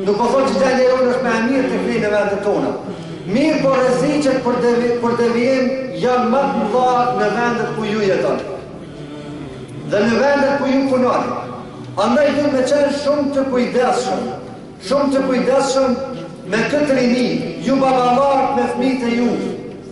Nuk po thotë që gjallë jonë është ma e mirë të flinë në vendet tona. Mirëpo rreziqet për, devi, për devijim janë më të mëdha në vendet ku ju jetoni. Dhe në vendet ku ju punoni. Andaj duhet me qenë shumë të kujdeshëm. Shumë të kujdeshëm me këtë rini, ju baballarët me fmitë e juj.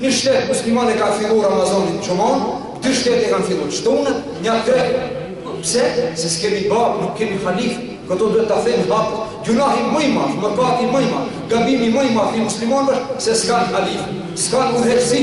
Një shtet musliman e ka fillu Ramazanin xhuman, dy shtete e kanë fillu shtunën, një tre. Pse? Se s'kemi babë, nuk kemi khalif, këto duhet të kenë babë. Gjunahi më i madh, mëkati më i madh, gabimi më i madh i muslimanve është se s'kanë khalif, s'kanë udhëheqësi.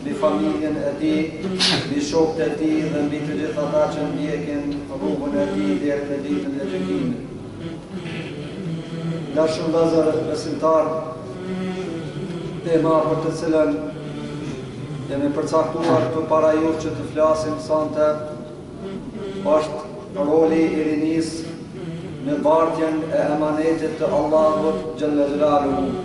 mbi familjen e tij, mbi shokët e tij dhe mbi të gjithë ata që ndjekin rrugën e tij deri në ditën e gjykimit. Ndershëm vëllezër besimtarë, tema për të cilën jemi përcaktuar përpara jush që të flasim sonte është roli i rinisë në bartjen e emanetit të Allahut xhel-le xhelaluhu.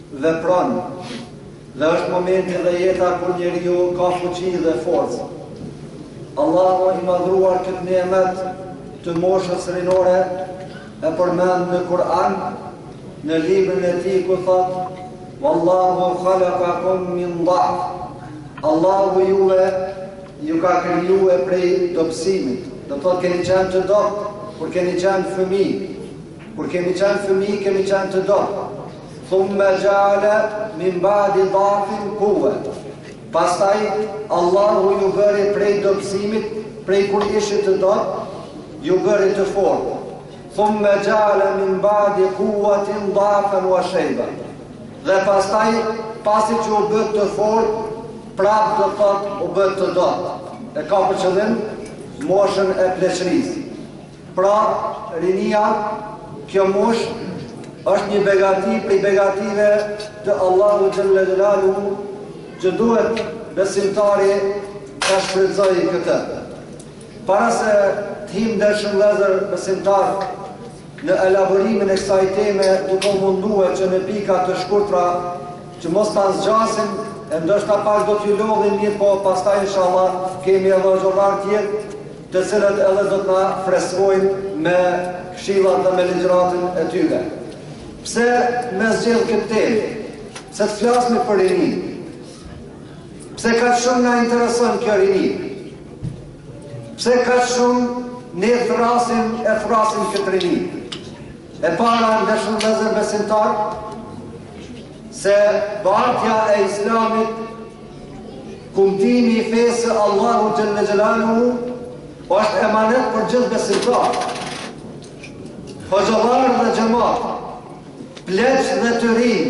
vepron dhe është momenti dhe jeta kur njeriu ka fuqi dhe forcë. Allahu i madhruar këtë nimet të moshës rinore e përmend në Kur'an në librin e tij ku thotë Wallahu khalaqakum min dha'f. Allahu juve ju ka krijuar prej dobësimit. Do të thotë keni qenë të dobët kur keni qenë fëmijë. Kur keni qenë fëmijë keni qenë të dobët. Thumme ja'ala min ba'di dhafin quwwa. Pastaj Allahu ju bëri prej dobësimit, prej kur ishit të dobët, ju bëri të fortë. Thumme ja'ala min ba'di quwwatin dhafan wa shayba. Dhe pastaj pasi që u bëtë të fortë, prap do thotë u bëtë të dobët. E ka për qëllim moshën e pleqërisë. Pra, rinia, kjo moshë, është një begati prej begatisë së Allahut xhel-le xhelaluhu, që duhet besimtari ta shfrytëzojë këtë. Para se të hym ndershëm vëllezër besimtarë në elaborimin e kësaj teme, duke u munduar që në pika të shkurtra që mos ta zgjasim, e ndoshta pak do t'ju lodhim, mirëpo pastaj inshallah kemi edhe hoxhallarë tjerë të cilët edhe do të na freskojnë me këshillat dhe me ligjëratën e tyre. Pse me zgjedh këtë temë? Pse të flasim për rini. Pse kaq shumë na intereson kjo rini? Pse kaq shumë ne e thrasim e thrasim këtë rini? E para ndershëm vëllezër besimtarë, se bartja e islamit Kumtimi i fesë së Allahut xhel-le xhelaluhu është emanet për gjithë besimtarët. Hoxhallarë dhe xhamat, pleq dhe të rinj,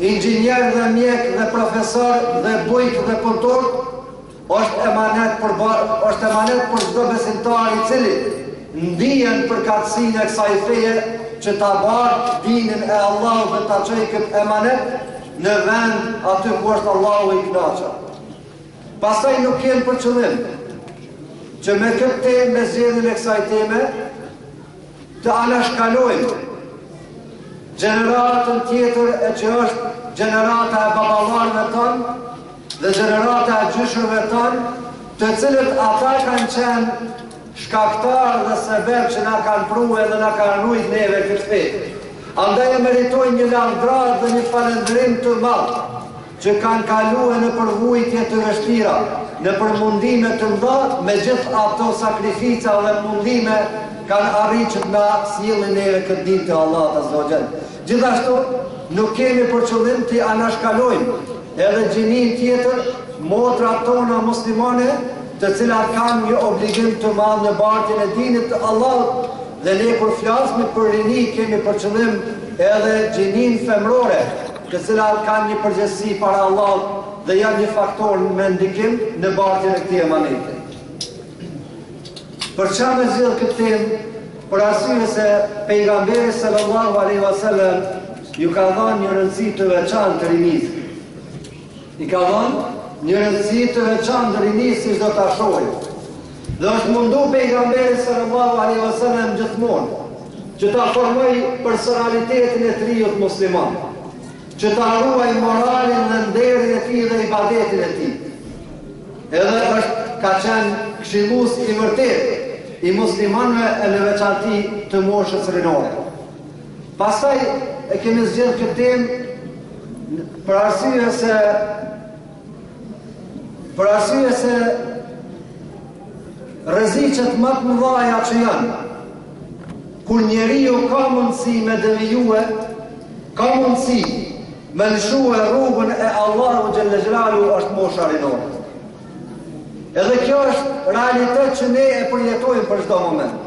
inxhinier dhe mjek dhe profesor dhe bujk dhe punëtor Është emanet për është emanet për çdo besimtar i cili ndien përkatësinë e kësaj feje që ta bartë dinin e Allahut dhe ta çojë këtë emanet në vend aty ku është Allahu i knaqur. Pastaj nuk kemi për qëllim që me këtë temë, me zgjedhjen e kësaj teme, Të anashkalojmë gjeneratën tjetër që është gjenerata e baballarëve tanë dhe gjenerata e gjyshërve tanë, të cilët ata kanë qenë shkaktarë dhe sebeb që na kanë pru edhe na kanë rujt neve këtë fe. Andaj e meritojnë një lavdatë dhe një falënderim të madh që kanë kalue nëpër vujtje të vështira, nëpër mundime të mëdha, megjithë ato sakrifica dhe mundime, kanë arrit që të na sjellin neve këtë din të Allahut azze ue xhel. Gjithashtu, nuk kemi për qëllim t'i anashkalojmë edhe gjininë tjetër motrat tona muslimane, të cilat kanë një obligim të madh në bartjen e dinit të Allahut, dhe ne kur flasim për rini kemi për qëllim edhe gjininë femrore, të cilat kanë një përgjegjësi para Allahut dhe janë një faktor me ndikim në bartjen e këtij emaneti. Për çfarë e zgjedh këtë temë? Për arsye se pejgamberi sallallahu alaihi wasallam ju ka dhënë një rëndësi të veçantë të rinjve. I ka dhënë një rëndësi të veçantë rinisë siç do ta shohim. Dhe është mundu pejgamberi sallallahu alaihi wasallam gjithmonë që ta formojë personalitetin e të riut musliman, që ta ruajë moralin dhe nderin e tij dhe ibadetin e tij. Edhe është ka qenë këshillues i vërtetë i muslimanëve e në veçanti të moshës rinore. Pastaj e kemi zgjedhë këtë temë për arsye se për arsye se rreziqet ma të mëdhaja që janë kur njeriu ka mundësi me devijue, ka mundësi me lëshue rrugën e Allahut xhel-le xhelaluhu është mosha rinore. Edhe kjo është realitet që ne e përjetojmë për çdo moment.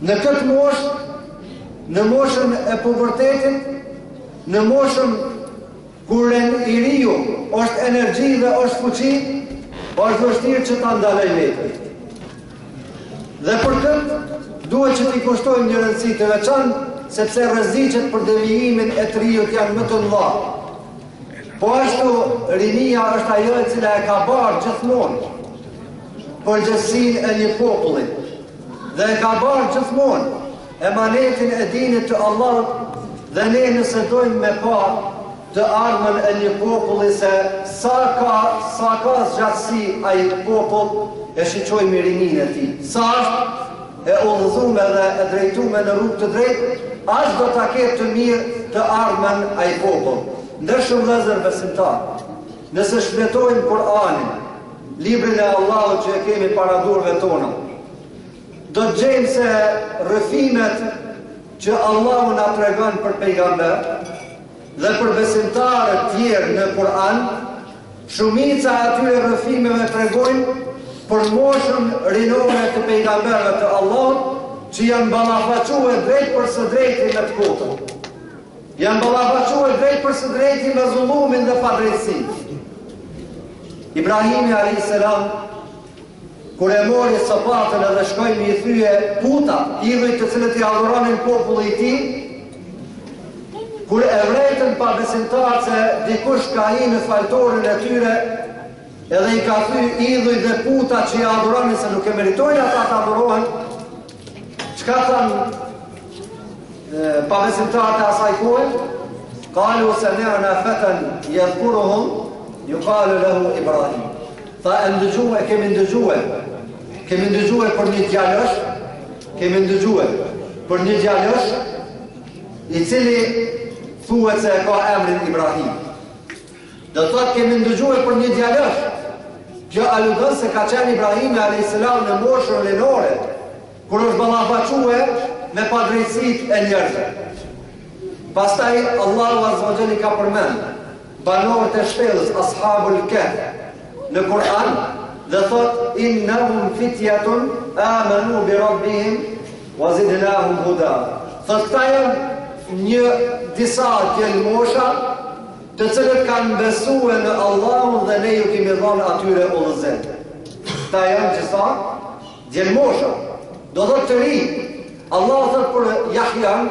Në këtë moshë, në moshën e pubertetit, në moshën kur i riu është energji dhe është fuqi, është vështirë që ta ndalojë veten. Dhe për këtë, duhet që t'i kushtojmë një rëndësi të veçantë, sepse rreziqet për devijimin e të riut janë më të mëdha. Po ashtu, rinia është ajo e cila e ka barë gjithmonë përgjegjësinë e një popullit dhe e ka barë gjithmonë emanetin e dinit të Allahut dhe ne nëse dojmë me pa të ardhmen e një populli se sa ka, sa ka zgjatësi ai popull e shiqojmë rininë e tij. Sa është e udhëzume dhe e drejtume në rrugë të drejtë, aq do ta ketë të mirë të ardhmen ai popull. Të ndershëm vëllezër besimtarë, nëse shfletojmë Kur'anin, librin e Allahut që e kemi para durve tona, do të gjejmë se rrëfimet që Allahu na tregon për pejgamber, Dhe për besimtarët tjerë në Kur'an, shumica e atyre rrëfimeve tregojnë për moshën rinore të pejgamberëve të Allahut që janë ballafaquar drejtpërsëdrejti me të kotën. Janë ballafaquar drejtpërsëdrejti me zullumin dhe padrejtësinë. Ibrahimi alayhis salam Kur e mori sopatën edhe shkoi m'i thye putat, idhujt të cilët i adhuronin populli i tij, kur e vrejtën pabesimtarët se dikush ka hi në faltorin e tyre, edhe i ka thy idhujt dhe putat që i adhuronin se nuk e meritojnë ata të adhurohen, çka thanë pabesimtarët e asaj kohe, kalu semi'na feten jedhkuruhum, jukalu lehu Ibrahim. Tha e ndëgjue e kemi ndëgjue kemi ndëgjue për një djalosh kemi ndëgjue për një djalosh i cili thuhet se e ka emrin Ibrahim do të thotë kemi ndëgjue për një djalosh kjo aludon se ka qenë Ibrahimi a.s. në moshën rinore kur është ballafaque me padrejtësitë e njerëzve pastaj Allahu azze ue xhel i ka përmend banorët e shpellës Ashabul Kehf në Kur'an dhe thotë innahum fityatun amanu bi rabbihim wa zidnahum huda. Thotë këta janë një disa djelmosha të cilët kanë besue në Allahun dhe ne ju kemi dhënë atyre udhëzim. Këta janë disa djelmosha. Do thotë të ri. Allah thotë për Jahjan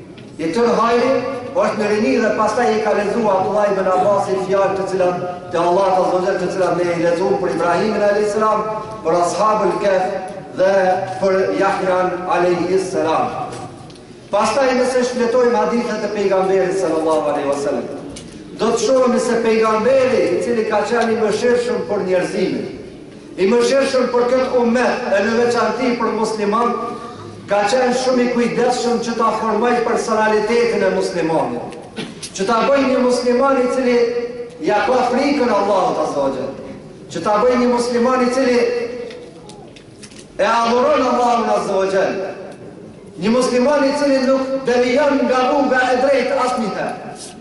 I tërë hajri është në rini dhe pastaj i ka lexuar Abdullah ibn Abbasi fjalët të cilat të Allahut azza wa jalla të cilat ne i lexuam për Ibrahimin alayhis salam, për ashabul kaf dhe për Yahyan alayhis salam. Pastaj nëse shfletojmë hadithet e pejgamberit sallallahu alaihi wasallam, do të shohim se pejgamberi i cili ka qenë i mëshirshëm për njerëzimin, I mëshirshëm për këtë ummet e në veçanti për musliman, ka qenë shumë i kujdesshëm që ta formojë personalitetin e muslimanit, që ta bëjë një musliman i cili ia ka frikën Allahut Azza wa Jall, që ta bëjë një musliman i cili e adhuron Allahun Azza wa Jall, një musliman i cili nuk devijon nga rruga e drejtë asnjëherë.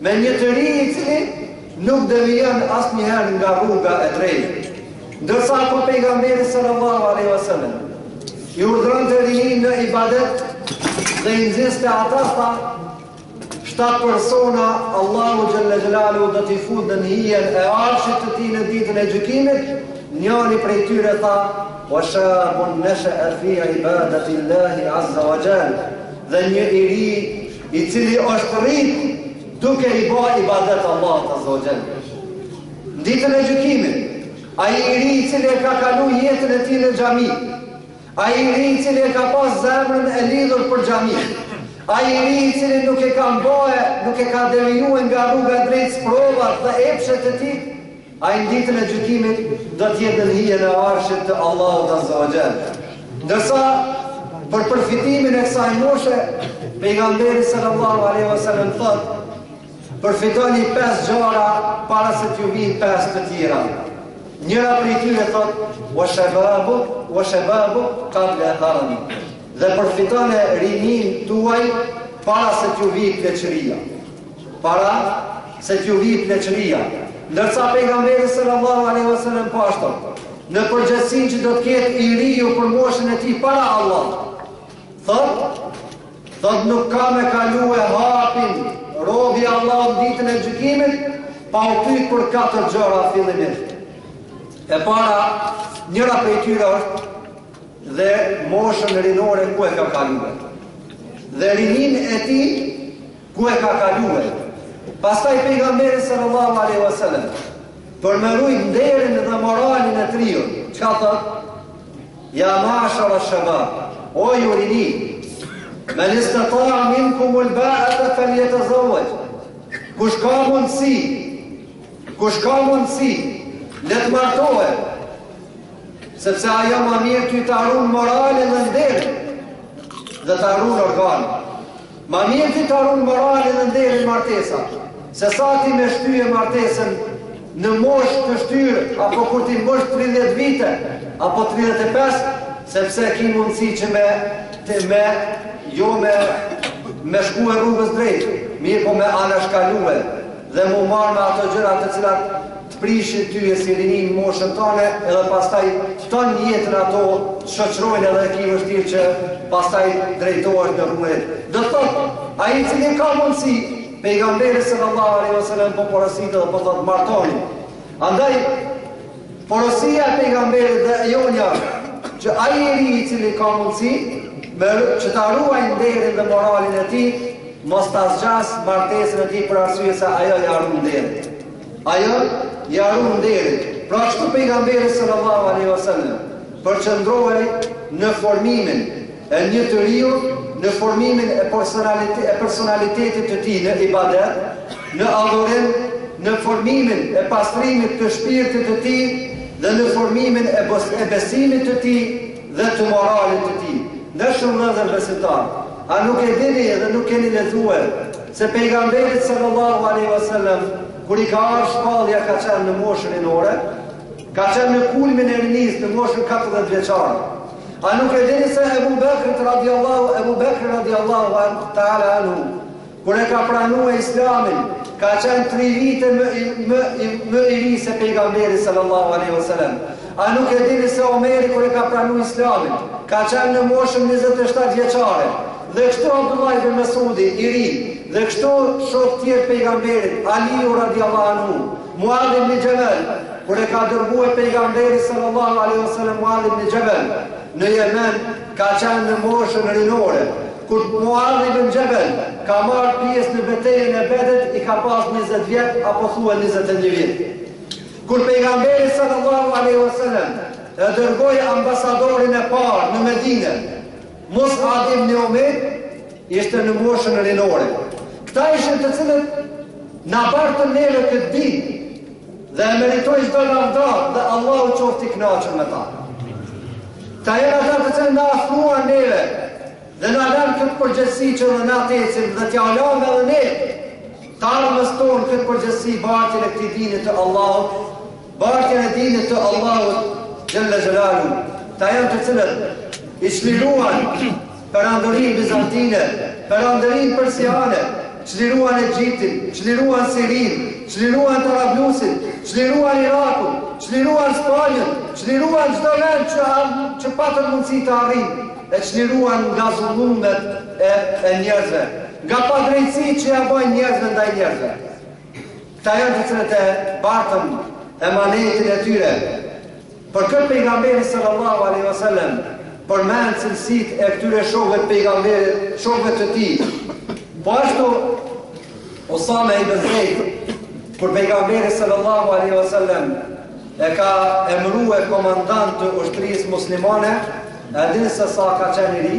Me një të ri i cili nuk devijon asnjëherë nga rruga e drejtë. Ndërsa kur pejgamberi sallallahu alaihi wasallam i urdhëronte rininë në ibadet dhe i nxiste ata tha shtatë persona Allahu xhelle xhelaluhu do t'i fut nën hijen e arshit të tij në ditën e gjykimit, njëri prej tyre tha wa shabun nasha'a fi ibadatillahi azza wa jall dhe një i ri i cili është rrit duke i ba ibadet Allahut azza wa jall. Në ditën e gjykimit, ai i ri i cili e ka kalu jetën e tij në xhami, ai i ri i cili e ka pas zemrën e lidhur për xhami, ai i ri i cili nuk e ka mbaje, nuk e ka devijue nga rruga e drejtë sprovat dhe epshet e tij, Ai n'Ditën e Gjykimit do të jetë nën hijen e arshit të Allahut azza wa jall. Ndërsa për përfitimin e kësaj moshe, Pejgamberi sallallahu alejhi wa sallam thotë, Përfitoni pesë gjana para se t'ju vijnë pesë të tjera. Njëra prej tyre thotë, wa shababu wa shababak qabla haramik. Dhe përfitoni rininë tuaj para se t'ju vijë pleqëria. Para se t'ju vijë pleqëria. Ndërsa Pejgamberi sallallahu alejhi ve sellem po ashtu, në përgjegjësinë që do të ketë i riu për moshën e tij para Allahut. Thotë, thotë nuk ka me kalu e hapin robi i Allahut në ditën e gjykimit, pa u pyet për katër gjëra fillimisht. E para, njëra prej tyre është dhe moshën rinore ku e ka kalue. Dhe rininë e tij Ku e ka kalue? Pastaj pejgamberi sallallahu alaihi wasallam për me rujt nderin dhe moralin e t'riut, çka tha? Ja mashara shabab, o ju rini, man istata'a minkumul ba'ata fal jatazawaj, kush ka mundësi, kush ka mundësi, le të martohet, sepse ajo ma mirë ty ta run moralin dhe nderin, dhe ta run organin. Ma mirë ty ta run moralin dhe nderin martesa, se sa ti me shtye martesën në moshë të shtyrë, apo kur t'i mbush 30 vite, apo 35, sepse ki mundësi që me, të me, jo me, me shkue rrugës drejtë, mirëpo me anashkalue, dhe m'u marrë me ato gjëra të cilat prishin ty e si rinin moshën tane edhe pastaj krejt jetën ato të shoqërojnë edhe e ki vështirë që pastaj drejtohesh në rrugë do thot ai i cili ka mundësi pejgamberi sallallahu alaihi wasallam po porositë dhe po thot martoni andaj porosia e pejgamberit dhe e jonja që ai i ri i cili ka mundësi që ta ruaj nderin dhe moralin e tij mos ta zgjas martesën e tij për arsye se ajo ja ruan nderin Ajo ia ruan nderin. Pra ashtu Pejgamberi sallallahu alejhi ve sellem përqendrohej në formimin e një të riu, në formimin e personalitetit të tij në ibadet, në adhurim, në formimin e pastrimit të shpirtit të tij dhe në formimin e besimit të tij dhe të moralit të tij. Të ndershëm vëllezër besimtarë, a nuk e dini edhe nuk keni lexuar se pejgamberit sallallahu alaihi wasallam kur i ka ardhur shpallja ka qenë në moshën rinore, ka qenë në kulmin e rinisë në moshën 40 vjeçare. A nuk e dini se Ebu Bekrit radiallahu, Ebu Bekri radiallahu ta'ala anhu, Kur e ka pranue Islamin, ka qenë tri vite më i, më i, më i ri se Pejgamberi sallallahu alaihi wasallam. A nuk e dini se Omeri kur e ka pranue Islamin, ka qenë në moshën njëzet e shtatë vjeçare? Dhe kështu Abdullah ibn Mes'udi, i ri, dhe kështu shokë tjerë të Pejgamberit, Aliu radijallahu anhu, Muadh ibn Jabal, kur e ka dërgue Pejgamberi sallallahu alaihi wasallam Muadh ibn Jabal në Jemen, ka qenë në moshën rinore. Kur Muadh ibn Jabal ka marrë pjesë në betejën e Bedrit, i ka pas 20 vjet apo thua 21 vjet. Kur pejgamberi sallallahu alaihi wasallam e dërgoi ambasadorin e parë në Medinë, Mus'ab ibn Umair ishte në moshën rinore. Këta ishin të cilët na bartën neve këtë din Dhe e meritojnë këto lavdata dhe Allahu qoftë i kënaqur me ta. Këta janë ata të cilët na afruan neve dhe na lanë këtë përgjegjësi që dhe na të ecim dhe t'ja lamë edhe ne të ardhmes tonë këtë përgjegjësi bartjën e këtij dinit të Allahut bartjën e dinit të Allahut xhel-le xhelaluhu këta janë të cilët i çliruan Perandorinë bizantine, Perandorinë persiane, çliruan Egjiptin, çliruan Sirinë, çliruan Tarablusin, çliruan Irakun, çliruan Spanjën, çliruan çdo vend që që patën mundësi të arrijnë, e çliruan nga zullumet e e njerëzve, nga padrejtësitë që ja bëjnë njerëzve ndaj njerëzve. Këta janë të cilët e bartën amanetin e tyre. Për këtë pejgamberi sallallahu alaihi wasallam përmend cilësitë e këtyre shokëve të pejgamberit, shokëve të tij. Po ashtu Osama ibn Zeid kur pejgamberi sallallahu alaihi wasallam e ka emrue komandant të ushtrisë muslimane, a dini se sa ka qenë i ri?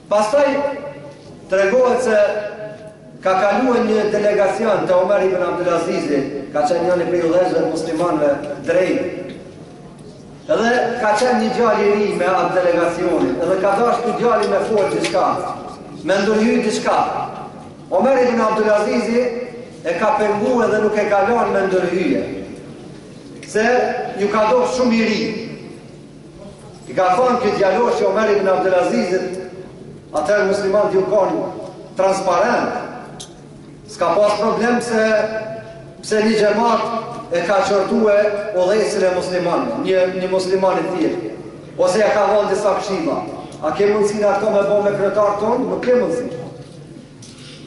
Pastaj tregohet se ka kaluar një delegacion te Omer ibn Abdul Azizi, ka qenë njëri prej udhëheqësve të muslimanëve drejt. Edhe ka qenë një djalë i ri me atë delegacionin, edhe ka dashur ky djalë me fol diçka, me ndërhy diçka. Omer ibn Abdul Azizi e ka pengu dhe nuk e ka lënë me ndërhy. Se ju ka dok shumë i ri. I ka thënë ky djaloshi Omer ibn Abdelazizit, atëherë muslimanët u kanë transparent. S'ka pas problem se pse një xhemat e ka qërtue udhëheqësin e muslimanëve, një, një musliman i tjetër. Ose e ka dhanë disa këshilla. A ke mundësi ti këta me bo me krerët tanë? Nuk ke mundësi.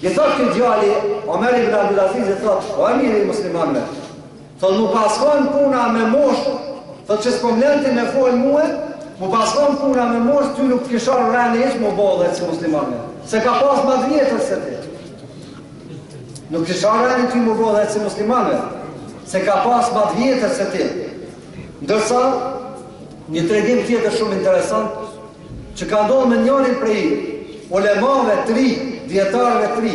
I thotë ky djali, Omer ibn Abdelazizit thotë, o emir i muslimanëve, Thotë m'u pas kon puna me moshë, thotë që s'po m'len ti me fol mue, m'u pas kon puna me moshë, ty nuk të kish ardh reni hiç m'u bo udhëheqës i muslimanëve. Se ka pas ma t'vjetër se ti. Nuk kish ardh reni ty m'u bo udhëheqës i muslimanëve. Se ka pas ma t'vjetër se ti. Ndërsa, një tregim tjetër shumë interesant, që ka ndodh me njërin prej ulemave të ri, dijetarëve të ri,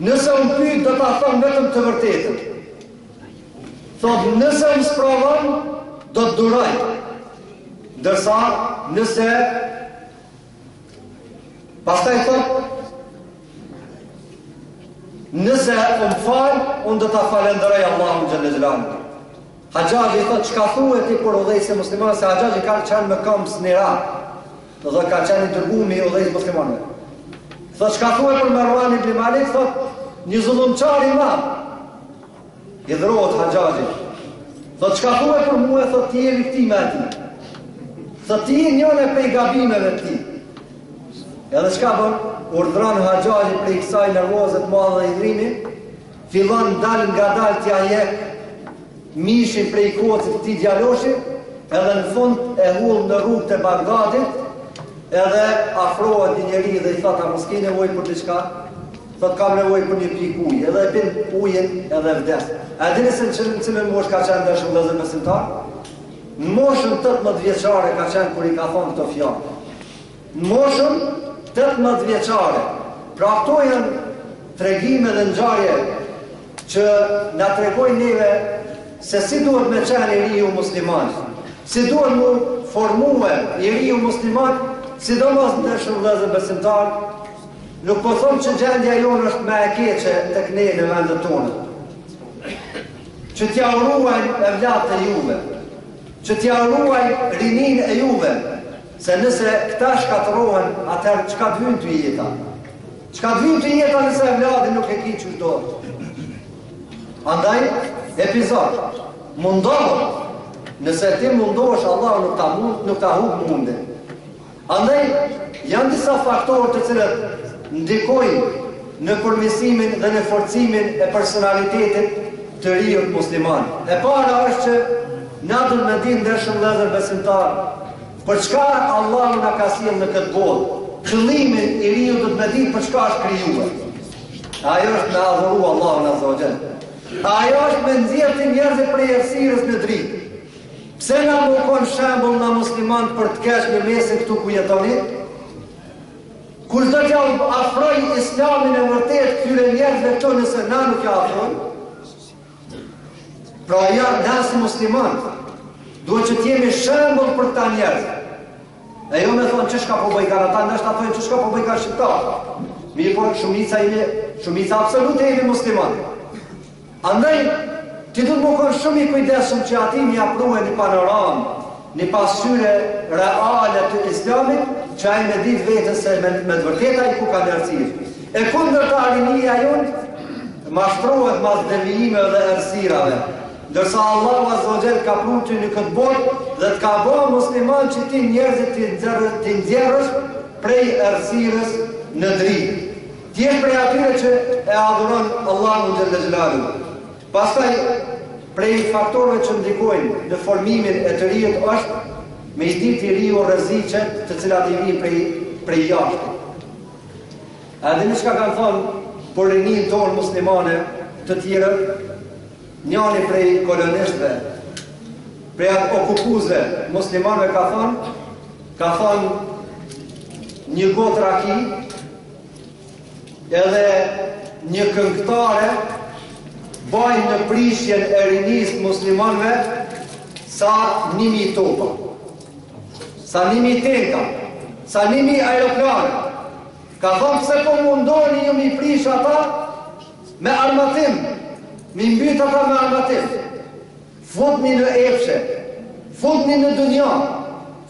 Nëse më pyet do ta them vetëm të vërtetën. Thot nëse më sprovon do të duroj. Ndërsa nëse pastaj thot nëse më fal, unë do ta falënderoj Allahun xhel-le shanuhu. Haxhaxhi i thot çka thue ti për udhëheqësin e muslimanëve se Haxhaxhi ka qenë mëkëmbës Dhe ka qenë i dërguar me i udhëheq muslimanëve. Thotë çka thua për Marwan ibn Malik, thotë një zullumçar i madh. Idhnohet Haxhaxhi. Thotë çka thua për mua, thotë ti je viktima e tij. Thotë ti je njëra prej gabimeve të tij. Edhe çka bën? Urdhëron Haxhaxhi prej kësaj nervoze të madhe dhe idhnimi, Fillon ngadalë ngadalë t'ia hjek mishin prej kocit të këtij djaloshi, edhe në fund e hudh në rrugë të Bagdadit, edhe afrohet një njeri dhe i thotë a mos ke nevojë për diçka? Thotë kam nevojë për një pikë ujë, edhe e pin ujin edhe vdes. A dini se në çelën cilën moshë ka qenë dashur vëllezër besimtarë? Në moshën 18 vjeçare ka qenë kur i ka thonë këto fjalë. Në moshën tetëmbëdhjetë vjeçare, pra këto janë tregime dhe ngjarje që na tregojnë neve se si duhet me qenë i riu musliman, si duhet mu formue i riu musliman, sidomos të ndershëm vëllezër besimtar, nuk po thom që gjendja jonë është ma e keqe tek ne në vendet tona, që t'ia ruajmë evladët e juve, që t'ia ruajmë rininë e juve, Se nëse këta shkatërrohen, atëherë çka të vyn ty jeta? Çka të vyn ty jeta nëse evladin nuk e ki qysh dohet? Andaj, epizod, mundohë, nëse ti mundohësh, Allahu nuk ta mund, nuk ta hup mundin. Andaj, janë disa faktorë të cilët ndikojnë në përmirësimin dhe në forcimin e personalitetit të të riut musliman. E para është që na duhet me ditë ndershëm vëllezër besimtar, për çka Allahu na ka sjellë në këtë botë, qëllimin i riu duhet me ditë për çka është krijue. Ajo është me adhuru Allahun azza wa xhell. Ajo është me nxjerrë ti njerëzit prej errësirës në dritë. Pse na me u kon shembull na musliman për të keq në mesin këtu ku jetoni? Kush do t'ja afrojë Islamin e vërtetë këtyre njerëzve këtu nëse na nuk ja afrojmë, pra ja na si musliman, duhet që të jemi shembull për këta njerëz. E jo me thonë qe çka po bëjkan këta, ndoshta thonë qe çka po bëjka shqiptar. Mirëpo shumica jemi, shumica absolute jemi musliman. Andaj, ti duhet me u kon shumë i kujdesshëm që atij me ia prue një panoramë, një pasqyrë reale të Islamit, që ai me ditë vetë se me të vërtetë ai ku ka errësirë. E kundërta rinia jonë mashtrohet mas devijimeve dhe errësirave, ndërsa Allahu azza wa xhell t'ka pru ty në këtë botë dhe të ka bo musliman që ti njerëzit t'i nxjerrësh prej errësirës në dritë. T'jesh prej atyre që e adhuron Allahun xhelle xhelaluhu. Pastaj prej faktorëve që ndikojnë në formimin e të riut është me i ditë i riu rreziqet të cilat i vijnë prej prej jashtë. A dini çka kanë thonë për rininë tonë muslimane të tjerët? Njani prej kolonistëve, prej okupuesve të muslimanëve ka thonë, ka thonë një gotë raki, Edhe një këngëtare bajnë në prishjen e rinisë muslimanve sa ni mijë topa, sa ni mijë tenka, sa ni mijë aeroplanë. Ka thonë pse po mundoni ju m'i prish ata me armatim, m'i mbyt ata me armatim. Futni në epshe, futni në dunja,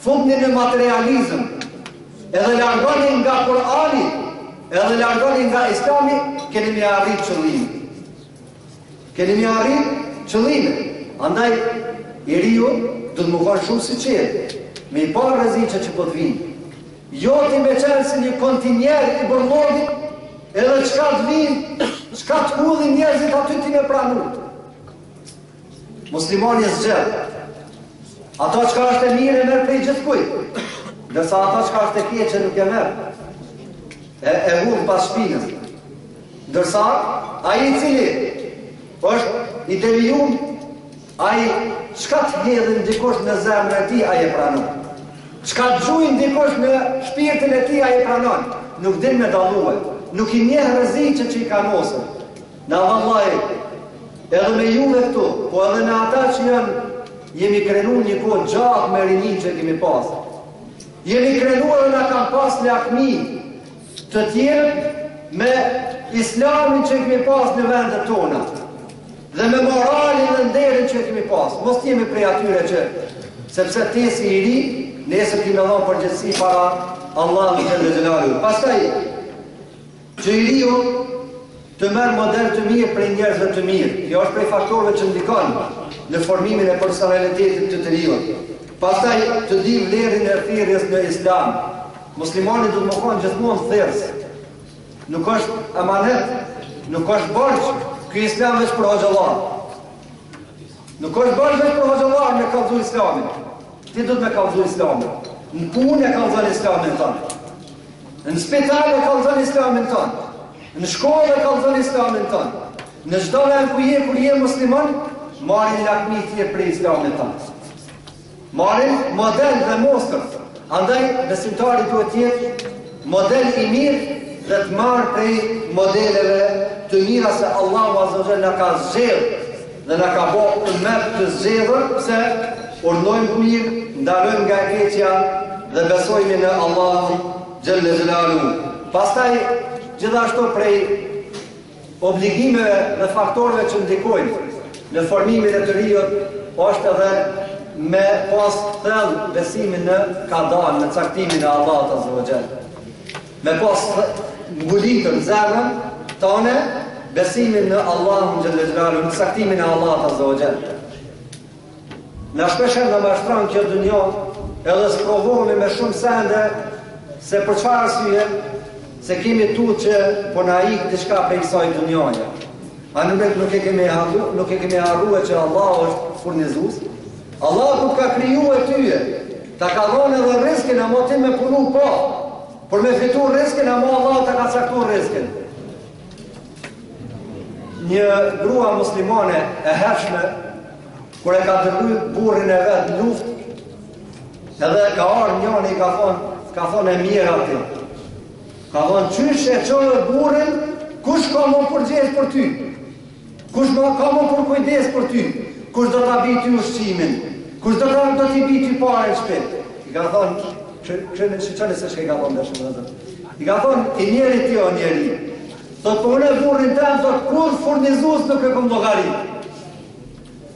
futni në materializëm, edhe largoni nga Kurani, edhe largoni nga Islami, keni me arrit qëllimin. Keni me arrit qëllimin. Andaj, i riu, duhet me konë shumë syçelë, me i pa rreziqet që po të vijnë. Jo ti me qenë si një kontejner i bërllokit, edhe çka të vjen, çka të hudhin njerëzit aty ti me pranu. Muslimani e zgjedh. Ato çka është e mirë e merr prej gjithkujt. Ndërsa ato çka është e keqe nuk e merr. E, e hudh pas shpinës. Ndërsa, ai i cili është i devijum, ai çka të hedhin dikush në zemrën e tij, ai e pranon. Çka të gjun dikush në shpirtin e tij, ai e pranon. Nuk din me dallu. Nuk i njeh rreziqet që i kanosen. Na vallahi, edhe me juve këtu, po edhe me ata që janë, jemi krenu një kohë gjatë me rininë që kemi pasë. Jemi krenu edhe na kanë pasë lakmi të tjerët me islamin që kemi pasë në vendet tona dhe me moralin dhe nderin që kemi pasë. Mos t'jemi prej atyre që, sepse ti si i ri, nesër ki me dhonë përgjegjësi para Allahut Xhelle Xhelaluhu. Pastaj, Që i riu të merr model të mirë prej njerëzve të mirë. Kjo është prej faktorëve që ndikon në formimin e personalitetit të të riut. Pastaj të dijë vlerin e thirrjes në Islam. Muslimani duhet me konë gjithmonë thirrës. Nuk është amanet, nuk është borxh ky Islam veç për hoxhallar. Nuk është borxh veç për hoxhallar me kallzu Islamin. Ti duhet me kallzu Islamin. Në punë e kallzon Islamin ton. Në spital e kallzon islamin ton. Në shkollë e kallzon islamin ton. Në çdo vend ku je kur je musliman, marrin lakmi tjerët prej islamit ton. Marrin model dhe mostër. Andaj besimtari duhet të jetë model i mirë dhe të marrë prej modeleve të mira se Allahu Azze ue Xhel na ka zgjedh Dhe na ka bo umet të zgjedhur pse urdhnojmë mirë, ndalojmë nga e keqja dhe besojmë në Allahun Xhelle Xhelaluhu. Pastaj, gjithashtu prej obligimeve dhe faktorëve që ndikojnë në formimin e të riut, është edhe me pas thellë besimin në kader, në caktimin e Allahut Azze ue Xhel. Me pas ngulitur në zemrën tone besimin në Allahun xhelle xhelaluhu, në caktimin e Allahut azza wa jall. Na shpeshherë na mashtron kjo dunjo, edhe sprovohemi me shumë sende se për çfarë arsye se kemi tutë që po na ik diçka prej kësaj dunjaje. A nuk e nuk e kemi harru, nuk e kemi harruar që Allahu është furnizues? Allahu kur ka kriju ty, ta ka dhonë edhe rizkin, amo ti me punu po, për me fitu rizkin, amo Allahu ta ka caktu rizkin. Një grua muslimane e hershme, kur e ka dërgu burrin e vet n'luftë, edhe ka ardh njoni i ka thonë, ka thonë e mjera ti. Ka thonë, qysh e çove burrin, kush ka m'u përgjegj për ty? Kush ka m'u përkujdes për ty? Kush do ta bij ty ushqimin? Kush do ta do t'i bij ty pare n'shpi? I ka thonë, kërëme që qënë se shke ka thonë dhe shumë dhe zërë. I ka thonë, i mjeri ti o njeri. Thotë po unë burrin tem, thotë kurrë furnizus nuk e kom llogarit.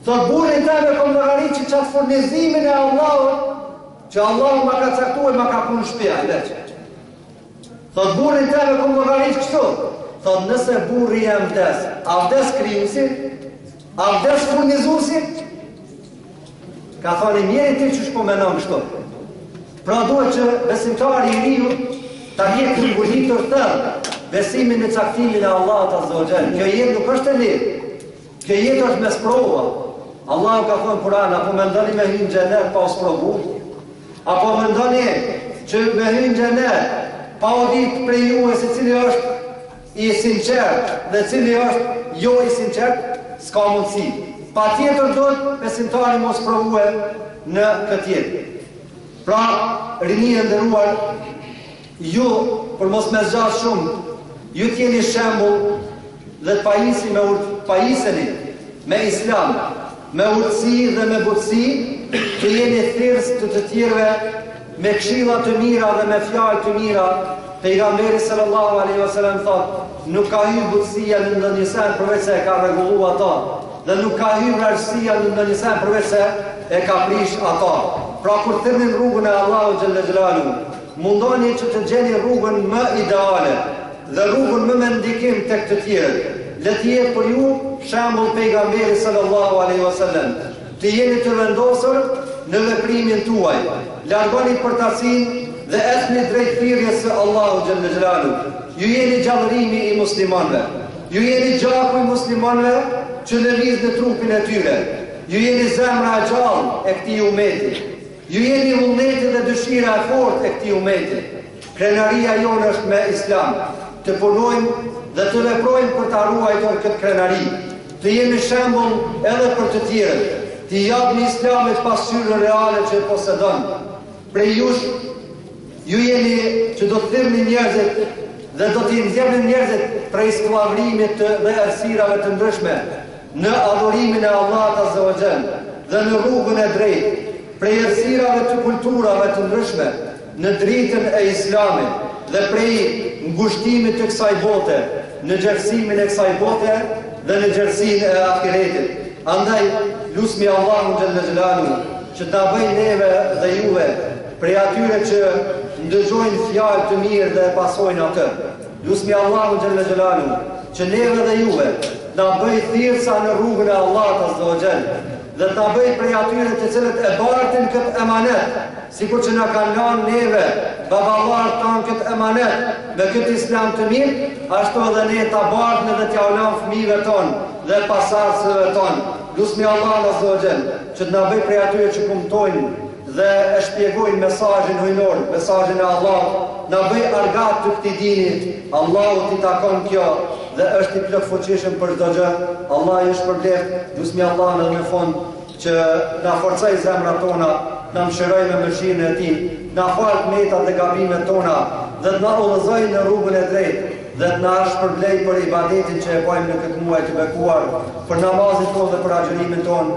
Thotë burrin tem e kom llogarit që qatë furnizimin e Allahut, që Allahu ma ka caktu e ma ka pru n'shpi, i veqë. Thot burrin tem e kom llogarit kështu. Thot nëse burri jem vdes, a vdes krijusi? A vdes furnizusi? Ka thonë i mjeri ti qysh po menon kështu. Pra duhet që besimtari i riu ta ketë të ngullitur thërë besimin në caktimin e Allah të zogjen. Kjo jetë nuk është e lirë. Kjo jetë është me sprova. Allahu ka thënë n'Kur'an, apo mendoni me hyjë në xhenet pa u sprovu? Apo mendoni që me hyjë në xhenet pa u ditë prej juve se cili është i sinqert dhe cili është jo i sinqert? S'ka mundësi. Patjetër duhet besimtari me u sprovue në këtë jetë. Pra, rini e nderuar, Ju, për mos me zgjatë shumë, ju t'jeni shembull dhe të pajisni me urtë, pajiseni me Islam, me urtësi dhe me butësi, të jeni thirrës të të tjerëve me këshilla të mira dhe me fjalë të mira, Pejgamberi sallallahu alejhi ve sellem thotë, nuk ka hyrë butësia në ndonjë sen përveçse e ka rregullu ata, dhe nuk ka hyrë vrazhdësia në ndonjë sen përveçse e ka prish ata. Pra kur thirrni në rrugën e Allahut xhelle xhelaluhu, Mundoheni që të gjeni rrugën më ideale dhe rrugën më me ndikim tek të tjerët. Le të jetë për ju shembull Pejgamberi sallallahu alejhi wa sallam. Të jeni të vendosur në veprimin tuaj. Largoni përtacinë dhe ecni drejt thirrjes së Allahut xhelle xhelaluhu. Ju jeni gjallërimi i muslimanëve. Ju jeni gjaku i muslimanëve që lëviz në trupin e tyre. Ju jeni zemra e gjallë e këtij umeti. Ju jeni ummeti dhe dëshira e fortë e këtij ummeti. Krenaria jonë është me Islam. Të punojmë dhe të veprojmë për ta ruajtur këtë krenari. Të jemi shembull edhe për të tjerët. T'i japni Islamit pasqyrën reale që e posedon. Prej jush ju jeni që do të thirrni njerëzit dhe do t'i nxjerrni njerëzit prej skllavërimit të dhe errësirave të ndryshme. në adhurimin e Allahut azza wa jall dhe në rrugën e drejtë prej errësirave të kulturave të ndryshme në dritën e Islamit dhe prej ngushtimit të kësaj bote në gjerësimin e kësaj bote dhe në gjerësinë e ahiretit andaj lusmi Allahun xhelle xhelaluhu që t'na bëjë neve dhe juve prej atyre që ndëgjojnë fjalë të mirë dhe e pasojnë atë. Lusmi Allahun xhelle xhelaluhu që neve dhe juve të na bëjë thirrësa në rrugën e Allahut azze o xhel dhe të na bëjë prej atyre të cilët e bartin këtë emanet, sikur që na kanë lanë neve baballarët tanë këtë emanet me këtë Islam të mirë, ashtu edhe ne ta bartim dhe t'ja lamë fëmijëve tonë dhe pasardhësve tonë. Lusmi Allahun azze o xhel që të na bëjë prej atyre që kumtojnë dhe e shpjegojnë mesazhin hyjnor, mesazhin e Allahut, na bëj argat të këtij dini, Allahut i takon kjo dhe është i plotfuqishëm për çdo gjë, Allah ju shpërbleftë, lusmi Allahun edhe në fund që t'na forcoj zemrat tona, të na mëshiroj me mëshirën e Tij, të na fal të metat dhe gabimet tona dhe të na udhëzoj në rrugën e drejtë dhe të na shpërblej për ibadetin që e bëjmë në këtë muaj të bekuar, për namazin tonë dhe për agjërimin tonë,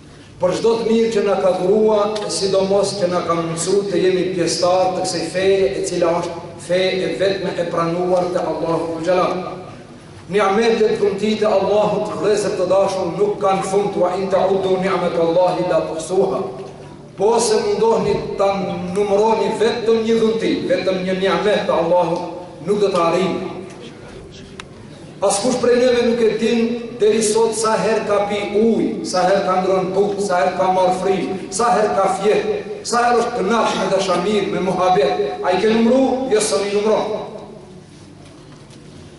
për çdo të mirë që na ka dhurua e sidomos që na ka mundësu të jemi pjesëtarë të kësej feje e cila është fe e vetme e pranuar te Allahu Dhul Xhelal. Niametet dhuntitë e Allahut vllezër të dashur nuk kanë fund wa in teuddu niamet Allahi la tuhsuha. Po se mundohni ta numëroni vetëm një dhunti, vetëm një niamet të Allahut nuk do të arrini. Askush prej neve nuk e din deri sot sa herë ka pi ujë, sa herë ka ngrënë bukë, sa herë ka marrë frymë, sa herë ka fjetë, sa herë është kënaqë me dashamirë, me muhabet. A i ke numru? Jo, s'un i numron.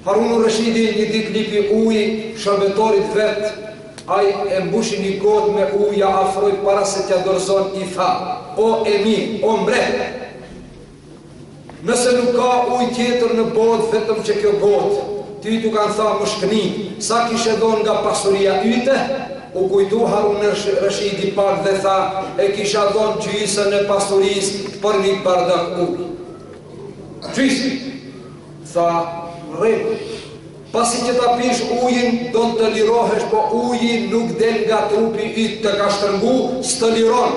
Harun Rashidi një ditë lypi ujë shërbetorit vetë, ai e mbushi një gotë me ujë ja afroi para se t'ia dorëzon i tha: "O emir, o mbret, Nëse nuk ka ujë tjetër në botë vetëm që kjo gotë, ty t'u kanë tha mushknit, sa kishe dhonë nga pasuria yte? U kujtu Harun Rashidi pak dhe tha, e kisha dhonë gjysën e pasurisë për një bardak ujë. Gjysën! tha, rregull. Pasi që ta pish ujin don të lirohesh po uji nuk del nga trupi yt të ka shtërngu s'të liron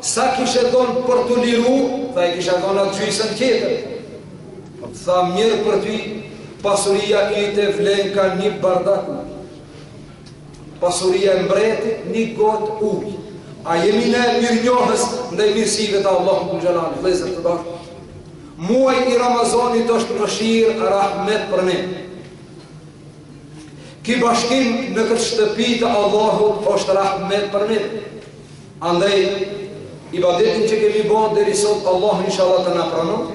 sa kishe don për t'u liru tha i kisha don atë gjysën tjetër po tha mjerë për ty pasuria jote vleka një bardak uj pasuria e mbretit një got uj a jemi ne mirënjohës ndaj mirësive të Allahut xhel-le vëllezër të dashë Muaji i Ramazanit është mëshirë, rahmet për ne. Ky bashkim në këtë shtëpi të Allahut është rahmet për ne. Andaj ibadetin që kemi bërë deri sot Allahu inshallah të na pranon.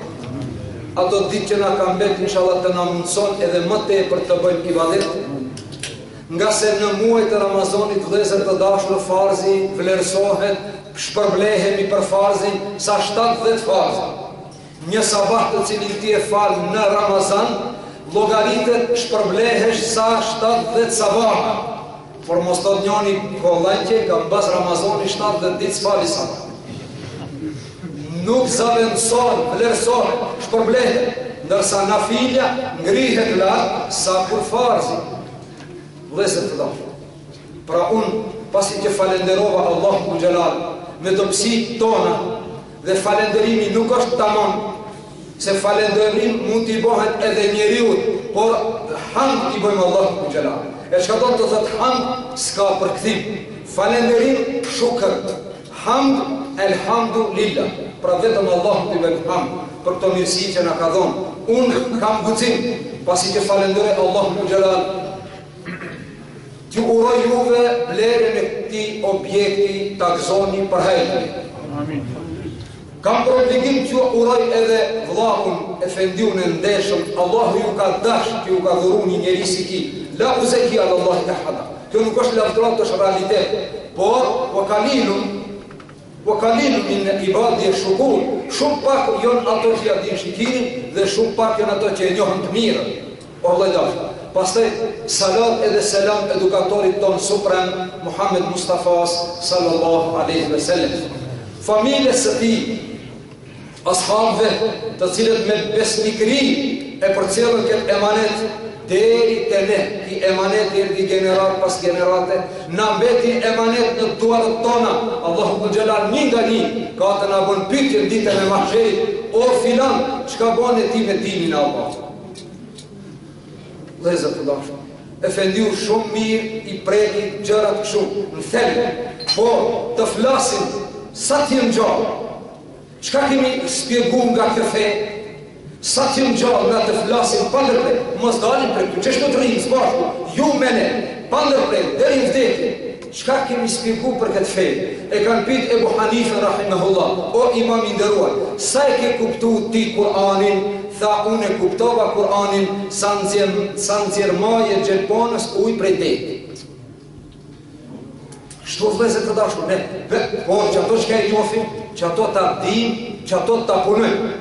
Ato ditë që na kanë mbet inshallah të na mundson edhe më tepër të bëjmë ibadet. Ngase në muaj të Ramazanit vëllezër të dashur farzi vlerësohet, shpërblehemi për farzin sa shtatëdhjetë farza. Një sabah të cilin ti e fal në Ramazan, llogaritet shpërblehesh sa shtatëdhjetë sabaha. Por mos thot njëri, kollaj qenka mbas Ramazanit shtatëdhjetë ditë s'fali sabah. nuk zavendësohet, vlerësohet, shpërblehet, ndërsa nafilja ngrihet lart sikur farzi. Vëllezër të dashur, pra unë pasi që falenderova Allahun Dhul Xhelal me dobësitë tona dhe falenderimi nuk është tamam se falenderim mund t'i bëhet edhe njeriut, por hamd i bëjmë Allahut Dhul Xhelal. E çka do të thotë hamd s'ka përkthim. Falenderim shukër Hamd El Hamdu Lilla, pra vetëm Allahut i bëjmë hamd për këto mirësi që na ka dhënë. Unë kam obligim, pasi që falënderoj Allahun Dhul Xhelal, t'ju uroj juve blerjen e këtij objekti, ta gëzoni për hajr. Amin. Kam për obligim t'ju uroj edhe vëllahun efendiun e ndershëm, Allahu ju ka dashtë që ju ka dhuru një njeri si ky, la uzeki alallahi ehada. Kjo nuk është lavdëratë, është realitet, por wa kalilun wa kalilun min ibadi ash-shukur, shumë pak janë ato që ja dinë shyqyrin dhe shumë pak janë ato që e njohën të mirën. O vëlla i dashë. Pastaj salat edhe selam edukatorit tonë suprem Muhamed Mustafas Sallallahu Alejhi Ve Sellem, familjes së tij, ashabëve të cilët me besnikëri e përcjellën këtë emanet deri te ne, ky emanet erdhi generatë pas generate, na mbeti emanet në duarët tona, Allahu Dhul Xhelal një nga një ka të na bën pyetje në ditën e Mahsherit, o filan, çka bone ti me dinin e Allahut? Vëllezër të dashur, Efendiu shumë mirë i preki gjërat kështu, në thelb, po të flasim sa të jem gjallë. Çka kemi shpjegu nga kjo fe? Sa të jem gjallë na të flasim pa ndërpre, mos dalim prej këtu, qeshtu të rrimë së bashku, ju me ne, pa ndërpre, deri në vdekje. Çka kemi shpjegu për këtë fe? E kanë pyt Ebu Hanifen rahimehullah, O Imam i nderuar, sa e ke kuptu ti Kur'anin? Tha, Unë e kuptova Kur'anin sa nxjerr, sa nxjerr maja e gjylpanës ujë prej detit. Kështu vëllezër të dashur, ne, po qato çka e njohim, qato ta dimë, qato ta punojmë.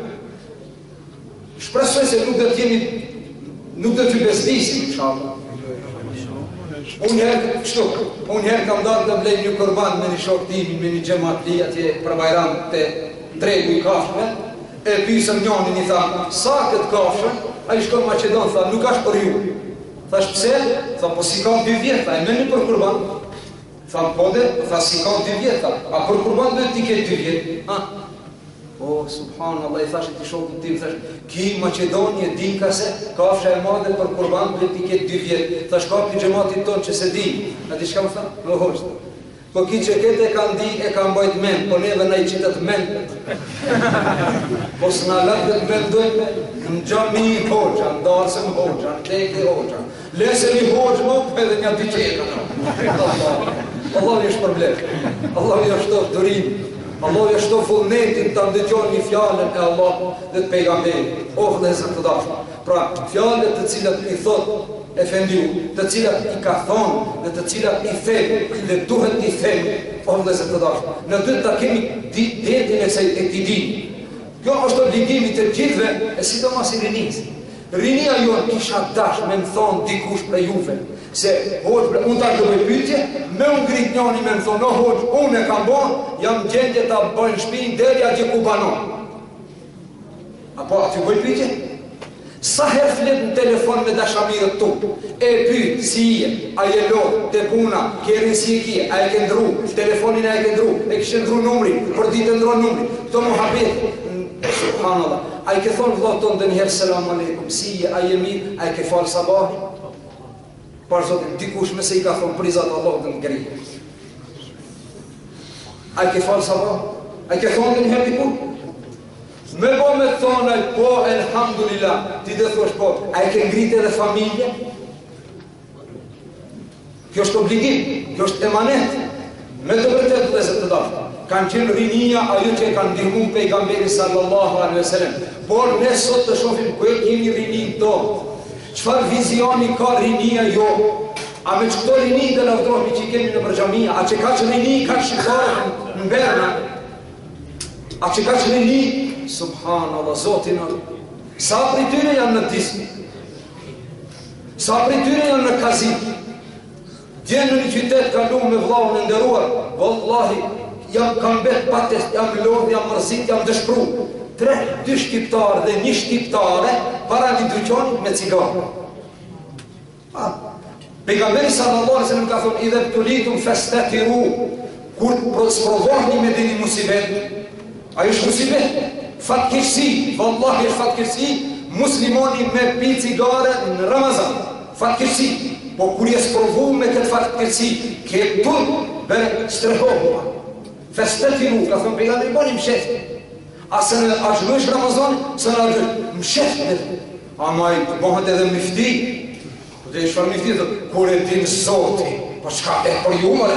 Shpresoj se nuk do të jemi nuk do të bezdisim inshallah. Unë njëherë kështu, unë njëherë kam dalë të blej një kurban me një shok tim, me një xhematli atje për Bajram te tregu i kafshëve. E pyesim njërin i thash, sa këtë kafshën? Ai shka maqedon, tha, nuk është për ju. Thash pse? Tha po s'i ka dy vjet, a e doni për kurban. Thash po de, tha s'i ka dy vjet, tha, a për kurban do t'i ketë dy vjet? Ha. O subhanallah i thashë shokut tim thash ky maqedoni e dika se kafsha e madhe për kurban do t'i ketë dy vjet thash ka pi xhematit tonë që s'e di a di çka më tha, more hoxhë po ky qëket e ka ndi e ka mbajt men po neve na i qitët ment po s'na latë të mendojmë në xhami hoxha, në dasëm hoxha, në teqe hoxha, Lejomëni hoxhë more edhe nja dy dekika. Allahu. Allahu ju shpërbleftë. Allahu ju shtoftë durim. Allahu ju shtoftë vullnetin ta ndëgjoni fjalën e Allahut dhe të pejgamberit. O vëllezër të dashur. Pra, fjalët të cilat i thotë Efendiu, të cilat i ka thonë dhe të cilat i thejnë dhe duhet t'i thejnë, o vëllezër të dashur. Ne duhet ta kemi detyrë e t'i dimë. Kjo është obligim i të gjithëve e sidomos i rinisë. Rinia jonë kisha dash me më thonë dikush prej juve, se hoxhë bre unë do t'ju boj pytje, me u ngritë njoni me më thonë, o hoxhë, unë e kam bonë, jam në gjendje ta baj në shpinë deri atje ku banon. Apo, a t'ju boj pytje? Sa herë flet në telefon me dashamirët tu, e pyt, si je, a je lodh, te puna, kerrin si e ke, a e ke ndrru, telefonin a e ke ndrru, e kishe ndrru numrin, për ditë ndrron numrin, këto muhabete, O subhanallah, a i ke thonë vëllaut tonë ndonjëherë selam alejkum, si je, a je mirë, a e ke falë sabahin? Për Zotin, dikush në ja ka thonë për riza të Allahut le t'ngrihet. A e ke falë sabahin? A i ke thonë ndonjëherë dikuj? Mbas me thonë, po, elhamdulillah, ti t'i thush po, a e ke ngritë edhe familjen? Kjo është obligim, kjo është emanet. Me të vërtetë vllezër të dashtë, kanë qenë rinia ajo që e kanë ndihmu pejgamberin sallallahu alaihi wasallam. Por ne sot të shohim ku e kemi rininë tonë. Çfarë vizioni ka rinia jonë? A me qeto rini të lavdrohemi që kemi nëpër xhamia, a qe kaq rini ka shqiptare në Bern? A qe kaq rini? Subhanallah o Zoti im. Sa prej tyre janë në disko? Sa prej tyre janë në kazino? Dje në një qytet kalum me vllaun e nderuar, vallahi, jam kam mbetë pa tekst, jam lodhë, jam mërzit, jam dëshpru. Tre, dy shqiptarë dhe një shqiptare, para një dyqanit me cigare. Pa, pejgamberi sallallahu alaihi wasallam ka thonë, idhebtulitum festetiru, kur sprovohni me ndonji musibet, Ajo është musibet, fatkeqësi, vallahi është fatkeqësi muslimani me pi cigare në Ramazan. Fatkeqësi. Po kur je sprovu me këtë fatkeqësi, ke turp bre, strehohu. Festetiru, ka thënë pejgamberi boni mshef. A s'e agjron Ramazanin, s'e agjron mshefe. A maj të bëhet edhe mifti, Dhe i shfarë mifti dhe, kur e din Zoti, po çka e për jumëre,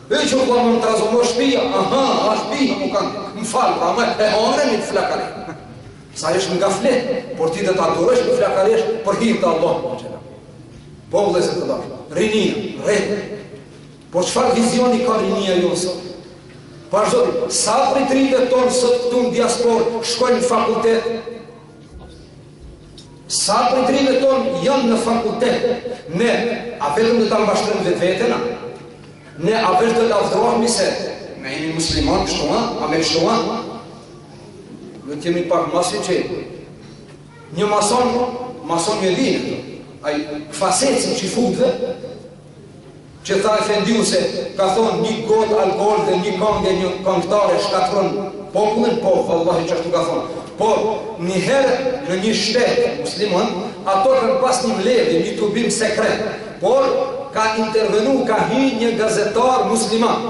Hyq o vlla më trazomor shpia, aha, as bi, më kan, më fal, pra më e hanë në flakari. Sa është nga flet, por ti do ta durosh në flakarish për hir të Allahut azze ve xhel. Po vllezër të dashtë. Rini, rrit. Por çfarë vizioni ka rinia jonë sot? Vazhdojmë, sa prej të rive tonë sot këtu në diasporë shkojnë në fakultet, Sa prej të rive tonë janë në fakultet, ne a vetëm do ta mashtrojmë vetveten? Ne a vetëm do të lavdrohemi se ne jemi muslimanë kështu më, a me kështu më? Ne kemi pak ma të zgjut. Një mason, mason një dinë. Ai faset si çifutëve, Që tha efendiu se ka thonë një gotë alkool dhe një këngë e një këngëtare shkatërron popullin, po vallahi qashtu ka thonë. Por një herë në një shtet musliman ato kanë pas një mbledhje, një tubim sekret, por ka intervenu, ka hi një gazetar musliman.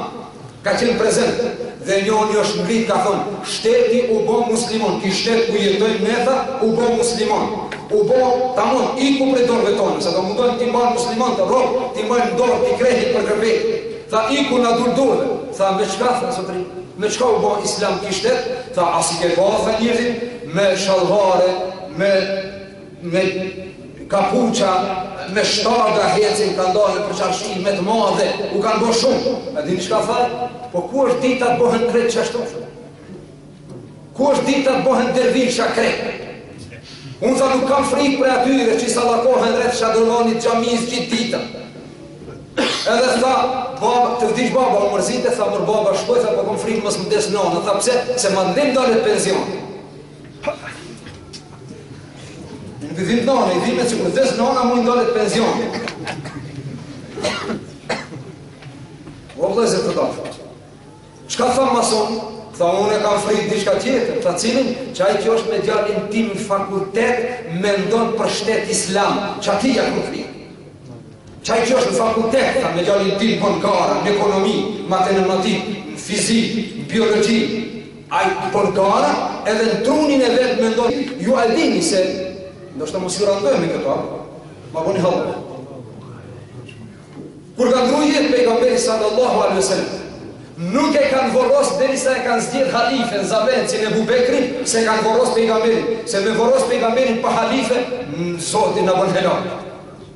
Ka qenë prezent dhe njoni është ngrit ka thënë shteti u bo muslimon ky shtet ku jetojmë ne tha u bo muslimon u bo tamon iku prej dorëve tona s'do mundojmë t'i mbajmë muslimont rob t'i mbajmë në dorë ti krehit për kërpej tha iku na dul dore tha me çka tha zotëri me çka u bo islam ky shtet tha a s'i ke pa tha njerzit me shalvare me me kapuça me shtarga ecin kanë dalë nëpër çarshi me të madhe u kanë bo shumë a dini çka tha po ku është dita të bohen krejt qashtu ku është dita të bohen dervisha krejt unë tha nuk kam frikë prej atyre që sallakohen rreth shadrovanit xhamisë gjithë dita edhe tha baba të vdiq baba u mërzit e tha mër baba shkoj tha po kam frikë mos më des nana tha pse se më ndalet pensioni Në këtë vim nana, i vime që kur des nana, mu ndalet pensioni. O vllezër të dashur. Qka thamë masoni? Tha unë e kam frikë diçka tjetër, tha cilin, qaj qi osht me djalin tim në fakultet, mendon për shtet islam, qati ja kom frikë. Qaj që është në fakultet, tha me djalin tim bën gara në ekonomi, matematikë, në fizikë, në biologji. Ai bën gara edhe në trunin e vet mendon, ju a dini se ndoshta mos ju randojmë me këto. Ma bëni hallall. Kur ka ndru jetë pejgamberi sallallahu alaihi wasallam, nuk e kanë vorros derisa e kanë zgjedh halifen zavencin Ebu Bekrin, s'e kanë vorros pejgamberin, se me vorros pejgamberin pa halife, Zoti na bën helaq.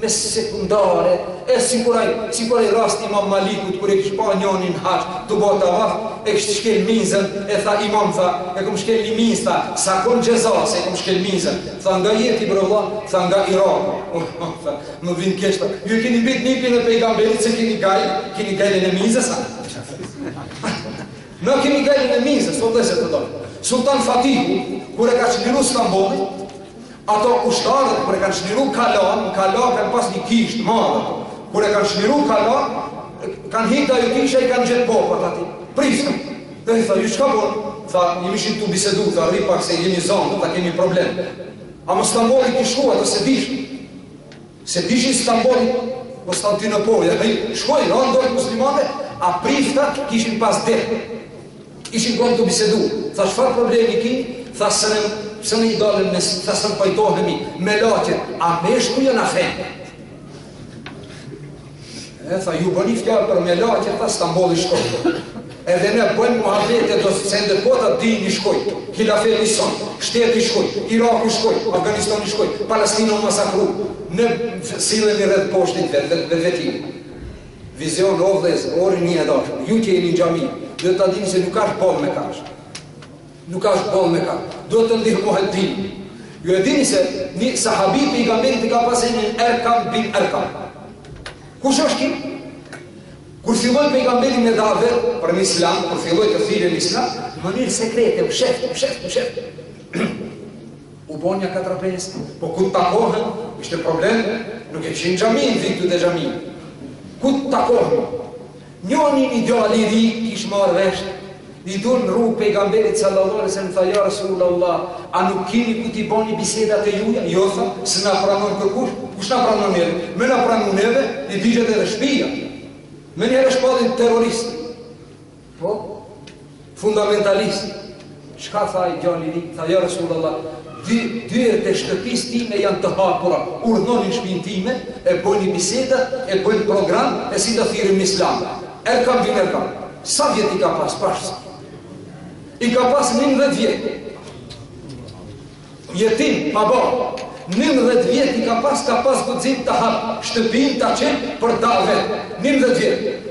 Me sekondare, e sikur ai, sikur ai rast Imam Malikut kur e kish pa njani në haxh, tu ba tavaf, e kish shkel mizën, e tha Imam tha, e kom shkel ni mizë tha, sa kom xheza që e kom shkel mizën. Tha nga je ti bre vlla, tha nga Iraku. Oh oh tha, më vin keq tha, ju e keni mbit nipin e pejgamberit s'e keni gajle, keni gajlen e mizës a? Na kemi gajlen e mizës, o vëllezër të dashur. Sulltan Fatihu kur e ka çliru Stambollin, Ato ushtarët kur e kanë çliru kalan, në kala kanë pas një kishë të madhe. Kur e kanë çliru kalan, kanë hyrë n'ajo kishë e i kanë gjetë popat aty. Priftën. Dhe i thonë, ju çka bën? Tha, jemi ishin tu bisedu, tha rri pak se jemi zonë, tha kemi problem. Ama Stambolli t'shkoi a s'e dish. S'e dish Stambolli, Konstantinopoja, ai shkoi në dorë muslimane, a priftat kishin pas dert. Ishin kon tu bisedu. Tha çfarë problemi ki? Tha se në se në i dalën mes, tha se në pajtohemi melaqet a meshkuj janë a femna. E tha, ju bani fjalë për melaqet a Stambolli shkoj. Edhe ne bëjmë muhabete do sende po tha dini shkoj. Hilafeti son, shteti shkoj, Iraku shkoj, Afganistani shkoj, Palestina u masakru. Ne sillemi rreth boshtit vetë, vetë vetë vetë. Vizion o vëllez, orë një e dashur. Ju që jeni në xhami, duhet ta dini se nuk osht problem kaq. Nuk asht boll me kaq. Duhet të ndihmohet dini. Ju e dini se një sahabi i pejgamberit e ka pas emrin Erkam bin Erkam. Kush është ky? Kur filloi pejgamberi me dave për në islam, kur filloi të thirrë në islam, në mënyrë sekrete, mshef, mshef, mshef. U bon nja katër pesë, po ku të takohen, ishte problem, nuk e kishin xhamin, vitu të xhamin. Ku të takohen? Njoni ni djalë i ri kish marrë vesh i dul në rrugë pejgamberit sallallahu alejhi ve sellem tha ja resul Allah a nuk kini ku ti bani bisedat e juja jo tha sna pranon kërkush kush na pranon neve me na pranu neve i digjet edhe shpija menjëherë e shpallin terrorist po Fundamentalist! Çka tha ai djali i ri? Tha, Ja Resulallah, dyert e shtëpisë time janë të hapura, urdhënoni n'shpinë time, e bëjmë biseda, e bëjmë program, e si të thirrim Islam. Erkam bin Erkam. Sa vjet i ka pas pashës? I ka pas 19 vjet. Jetim, pa babë. 19 vjet i ka pas, ka pas guxim ta hap shtëpinë ta çel për davet. 19 vjet.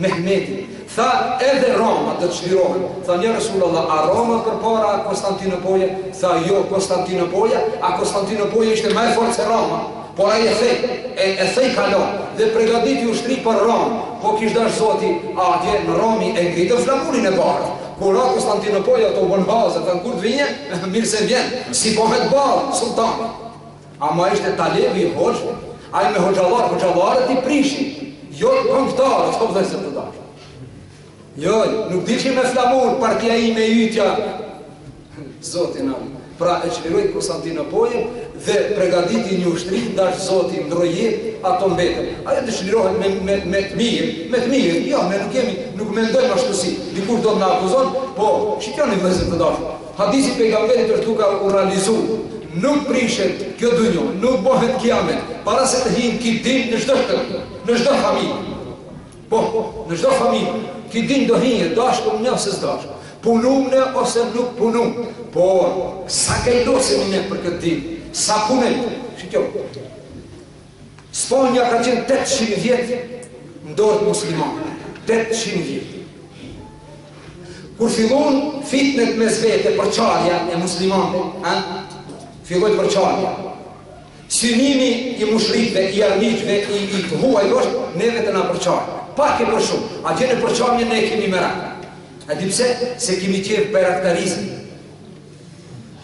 Mehmeti, tha, edhe Roma do të çlirohet. Tha, ja Resulallah, a Roma përpara a Konstantinopoja? Tha, jo, Konstantinopoja, a Konstantinopoja ishte më e fortë se Roma. Por ai e thej, e, e thej kalan, dhe pregaditi ushtri për Romë, po kish dash zoti, a atje në Romë e ngritën flamurin e bardhë. Kur ra Konstantinopoja ata u bon bazë, thanë, kur të vije, mirë se vjen, si thohet bardhë, sultan. Ama ishte talebi i hoxhve, ai me hoxhallar, hoxhallarët i prishin, jo këngëtarë, çupa vëllezër të dashur. Jo, nuk di çi me flamur, partia ime, ytja, zoti na. Pra e çliroi Konstantinopojën dhe pregaditi një ushtri, dash zoti, ndrroi jetë, ato mbetën. Ajo do çlirohet me, me, me të mirë, me të mirë, jo, ne nuk jemi, nuk mendojmë ashtu si, dikush do na akuzon, po, shikjoni vëllezër të dashur, Hadithi i Pejgamberit është duke u realizu, Nuk prishet kjo dunjo, nuk bëhet Kijamet, para se të hijë ki din në çdo shtëpi, në çdo familje. Po, në çdo familje, ki din do hije, dashtëm ne ose s'dashtëm, punum ne ose nuk punum, por, sa kujdesemi ne për këtë din, sa punojmë, shikjo, Spanja ka qenë tetëqind vjet në dorë muslimanëve. Tetëqind vjet. Kur filloi fitnet mes vete, përçarja e muslimanëve, ha? Filloi përçarja. Synimi i mushrikëve, i armiqve, i, i të huajve është neve të na përçarë. Pak e për shumë. Atje në përçarje ne e kemi merak. A di pse? Se kemi qenë bajraktarizmi.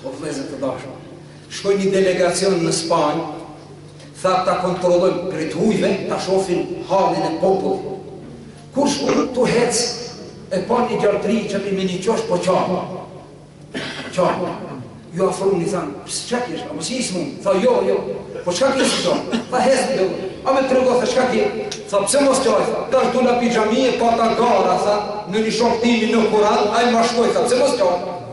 O vëllezër të dashur, shkoi një delegacion në Spanjë, tha ta kontrollojmë krejt hujve, ta shohin hallin e popullit. Kur shkoi tu hec e panë një djalë t'ri qaty me një qosh po qan. Qan. Ju afrun i thanë, pse çka ke, a mos je sëmund? Tha, jo, jo, po çka ke që qan? Tha, hec të dërë, a me tregu, tha, çka ke? Tha, pse mos qaj, tha, tash dula pi xhamie pata gara, tha, ndonjë shok timi në Kuran, ai ma shkoi, tha, pse mos qaj?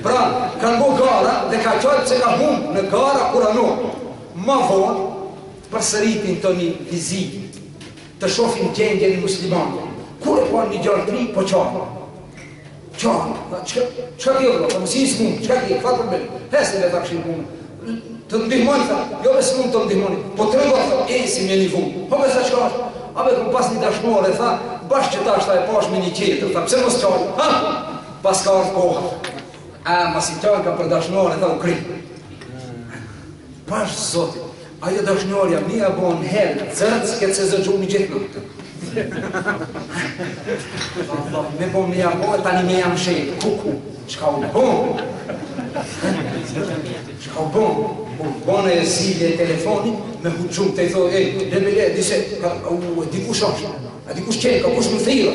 Pra, kanë bo gara dhe ka qa se ka humb në gara kuranore. Ma vonë, përsëritin të njëjtën vizitë, të shofin gjendjen e muslimanëve. Kur e panë një djalë të ri, po qan. Qan, tha, çka, çka t'i odhë, tha, mos je sëmund, çka t'i, fa për bërë, hesë dhe t'a këshin punë. Të ndihmojmë, tha, jo dhe s'mund të ndihmoni, po trego, tha, e, si me një vunë. Po pse çka është, a e kom pas një dashnore, tha, bash qetash e pash me një tjetër, tha, pse mos qaj, ha? Paska ardhë koha, a masi tërka për dashnore dhe u kry. Pash Zotin, ajo dashnorja me ia bon herë, zërët s'ke se zë gjumi gjithë në këtë. Me bon me ia bon, tani me jam shenë, kuku, çka u bon? Çka u bon? U bon e zilja e telefonit, me hu gjumë të i thoi, e, le me le, dise, ka, u, e dikush është, e dikush qenë, ka kush më thirr.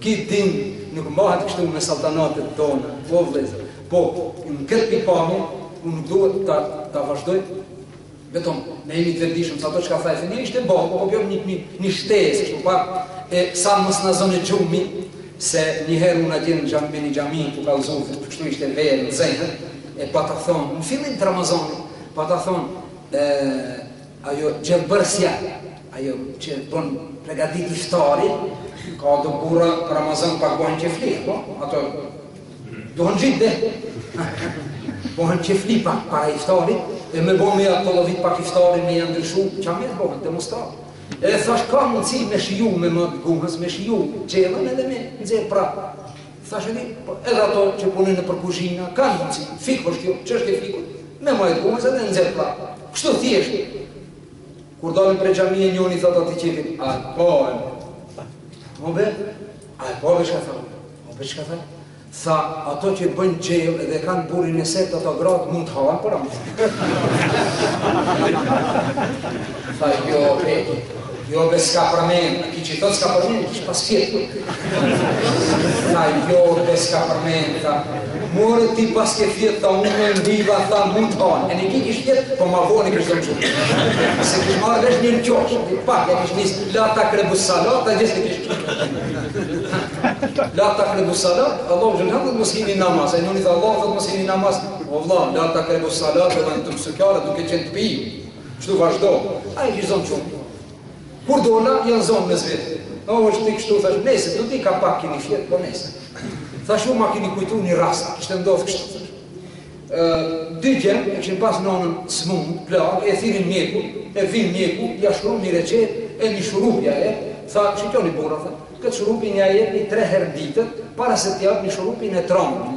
Ky din nuk mbahet kështu me saltanatet tona o vëllezër po në këtë pikëpamje unë duhet ta vazhdoj vetëm ne jemi të vetëdijshëm se ato çka tha ai fëmijë ishte ballë po bëjmë një një shtesë kështu pa e sa mos na zënë gjumi se një herë unë atje në xhami në xhami ku kallëzova kështu ishte verë në zemër e pata thonë në fillim të Ramazanit pata thonë e Ajo gjellëbërësja, ajo që bën përgatit iftarin, ka do burra për Ramazan pak bëhen qefli, apo? Ato duhen gjithë dhe, bëhen qefli pak para iftarit, e me bo me ja tollovit pak iftarin, me ja ndryshu, ça me të bëhen, demonstrata. E thash, ka mundësi me shiju me majë të gjuhës, me shiju gjellën edhe me nxjerr prapë. Thashë edhe, po edhe ato që punojnë nëpër kuzhina kanë mundësi. Fikh është kjo, çështje fikhu, me majë të gjuhës dhe nxjerr prapë. Kështu thjesht. Kur dalin prej xhamie njëri i thotë atij tjetrit, a e po e mo. Mo be, a e po be çka thonë? Mo be çka thonë? Se ato që bëjnë gjellë dhe kanë burrin e sertë ato gratë mund të hanë për amë. Tha kjo, okay. Jo be s'ka përmen, a ky që i thot s'ka përmen, që pas kje. Tha jo be s'ka përmen, tha. More ti paske fjetë, tha unë e ndiva, tha mund të hanë. E një ky kish fjetë, po ma vonë kish të më qëtë. S'e kish marrë vesh një në qoqë, një pak, e kish nisë, la takrebu salat, a gjithë të kishë qëtë. La takrebu salat, Allah u gjënë hëndë mos hini namaz, e njëni tha Allah u gjënë mos hini namaz, o Allah, la takrebu salat, ve entum sukara, duke qenë të pirë. Kështu vazhdo, a e kish zonë gjumi. Kur do në, janë zonë me zvitë. A o është ti kështu, thashë, nese, do ti ka pak kini fjetë, po nese. Thashë, u ma kini kujtu një rast, kish ndodhë kështu, thashë. Dy djem, e kishin pas nonën smutë, plakë, e thirrin mjekun, e vjen mjeku, ja shkrun një reçetë, e një shurup e, tha, shiqoni burra, tha, këtë shurupin ja jepni tre herë ditës, para se t'ja jepni shurupin e troni.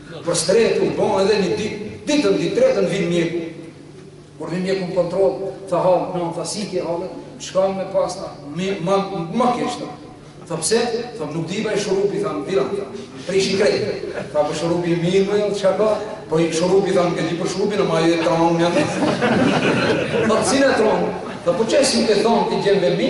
Për stretë u bë edhe një ditë, dytën ditë, tretën vjen mjeku. Kur vjen mjeku në kontroll, tha halët nënë, tha si ke halët, shkon me pas tha, më, më, më keq tha. Tha pse? Tha nuk di baj shurupi, tha në viran, tha, prishi krejt. Tha po shurupi i mirë more, çka ka? Po i shurupi, tha nuk e di për shurupin, ama më tronin. Tha si të tronin? Tha po qysh nuk më tronin djemtë e mi,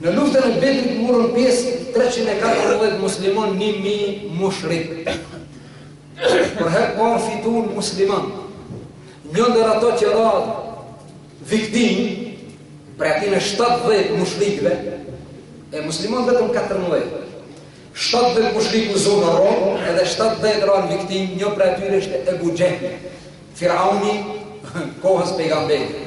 Në luftën e Bedrit morën pjesë treqind e katërmbëdhjetë muslimanë një mijë mushrikë. Për herë parë fituan muslimanët. Një ndër ato që ra viktimë prej atyne 70 mushrikëve, e muslimanë vetëm 14. 70 mushrikë u zunë rob, edhe 70 ranë viktimë, një prej atyre ishte Ebu Xhehli, Firauni i kohës Pejgamberit.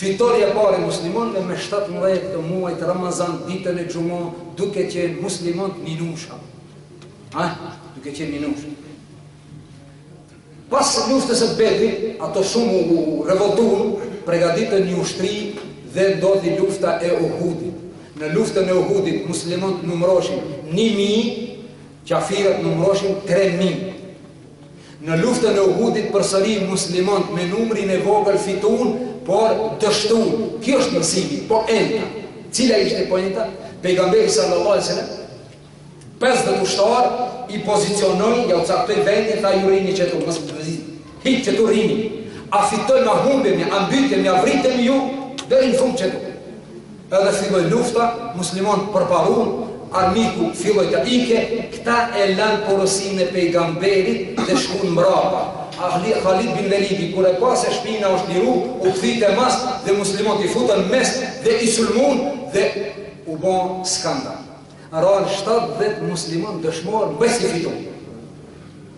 Fitorja e parë e muslimanëve me shtatëmbëdhjetë të muajit Ramazan ditën e Xhuma duke qenë muslimanët ninushëm. Ha, duke qenë ninushëm. Pas luftës së Bedrit, ato shumë u revoltuan, përgatitën një ushtri dhe ndodhi lufta e Uhudit. Në luftën e Uhudit muslimanët numëroshin 1000 Kafirët numroshin tre mijë. Në luftën e Uhudit përsëri muslimanët me numrin e vogël fituan, por dështuan. Kjo është mësimi, poenta. Cila ishte poenta? Pejgamberi sallallahu alaihi wasallam pesëdhjetë ushtarë i pozicionoi ja u caktoi vendin tha ju rrini qetu mos lëvizni. Hiç qetu rrini. A fitojmë a humbim a mbytemi a vritemi ju deri në fund qetu. Edhe filloi lufta, muslimanët përparuan, armiku filloi të ikë, këta e lanë porosinë e Pejgamberit dhe shkuan mbrapa. Ali Halid bin Velidi, kur e pa se shpina është liru, u kthye mas dhe muslimanët i futën në mes dhe i sulmuan dhe u bë skandal. Ranë shtatëdhjetë muslimanë dëshmorë mbasi fituan.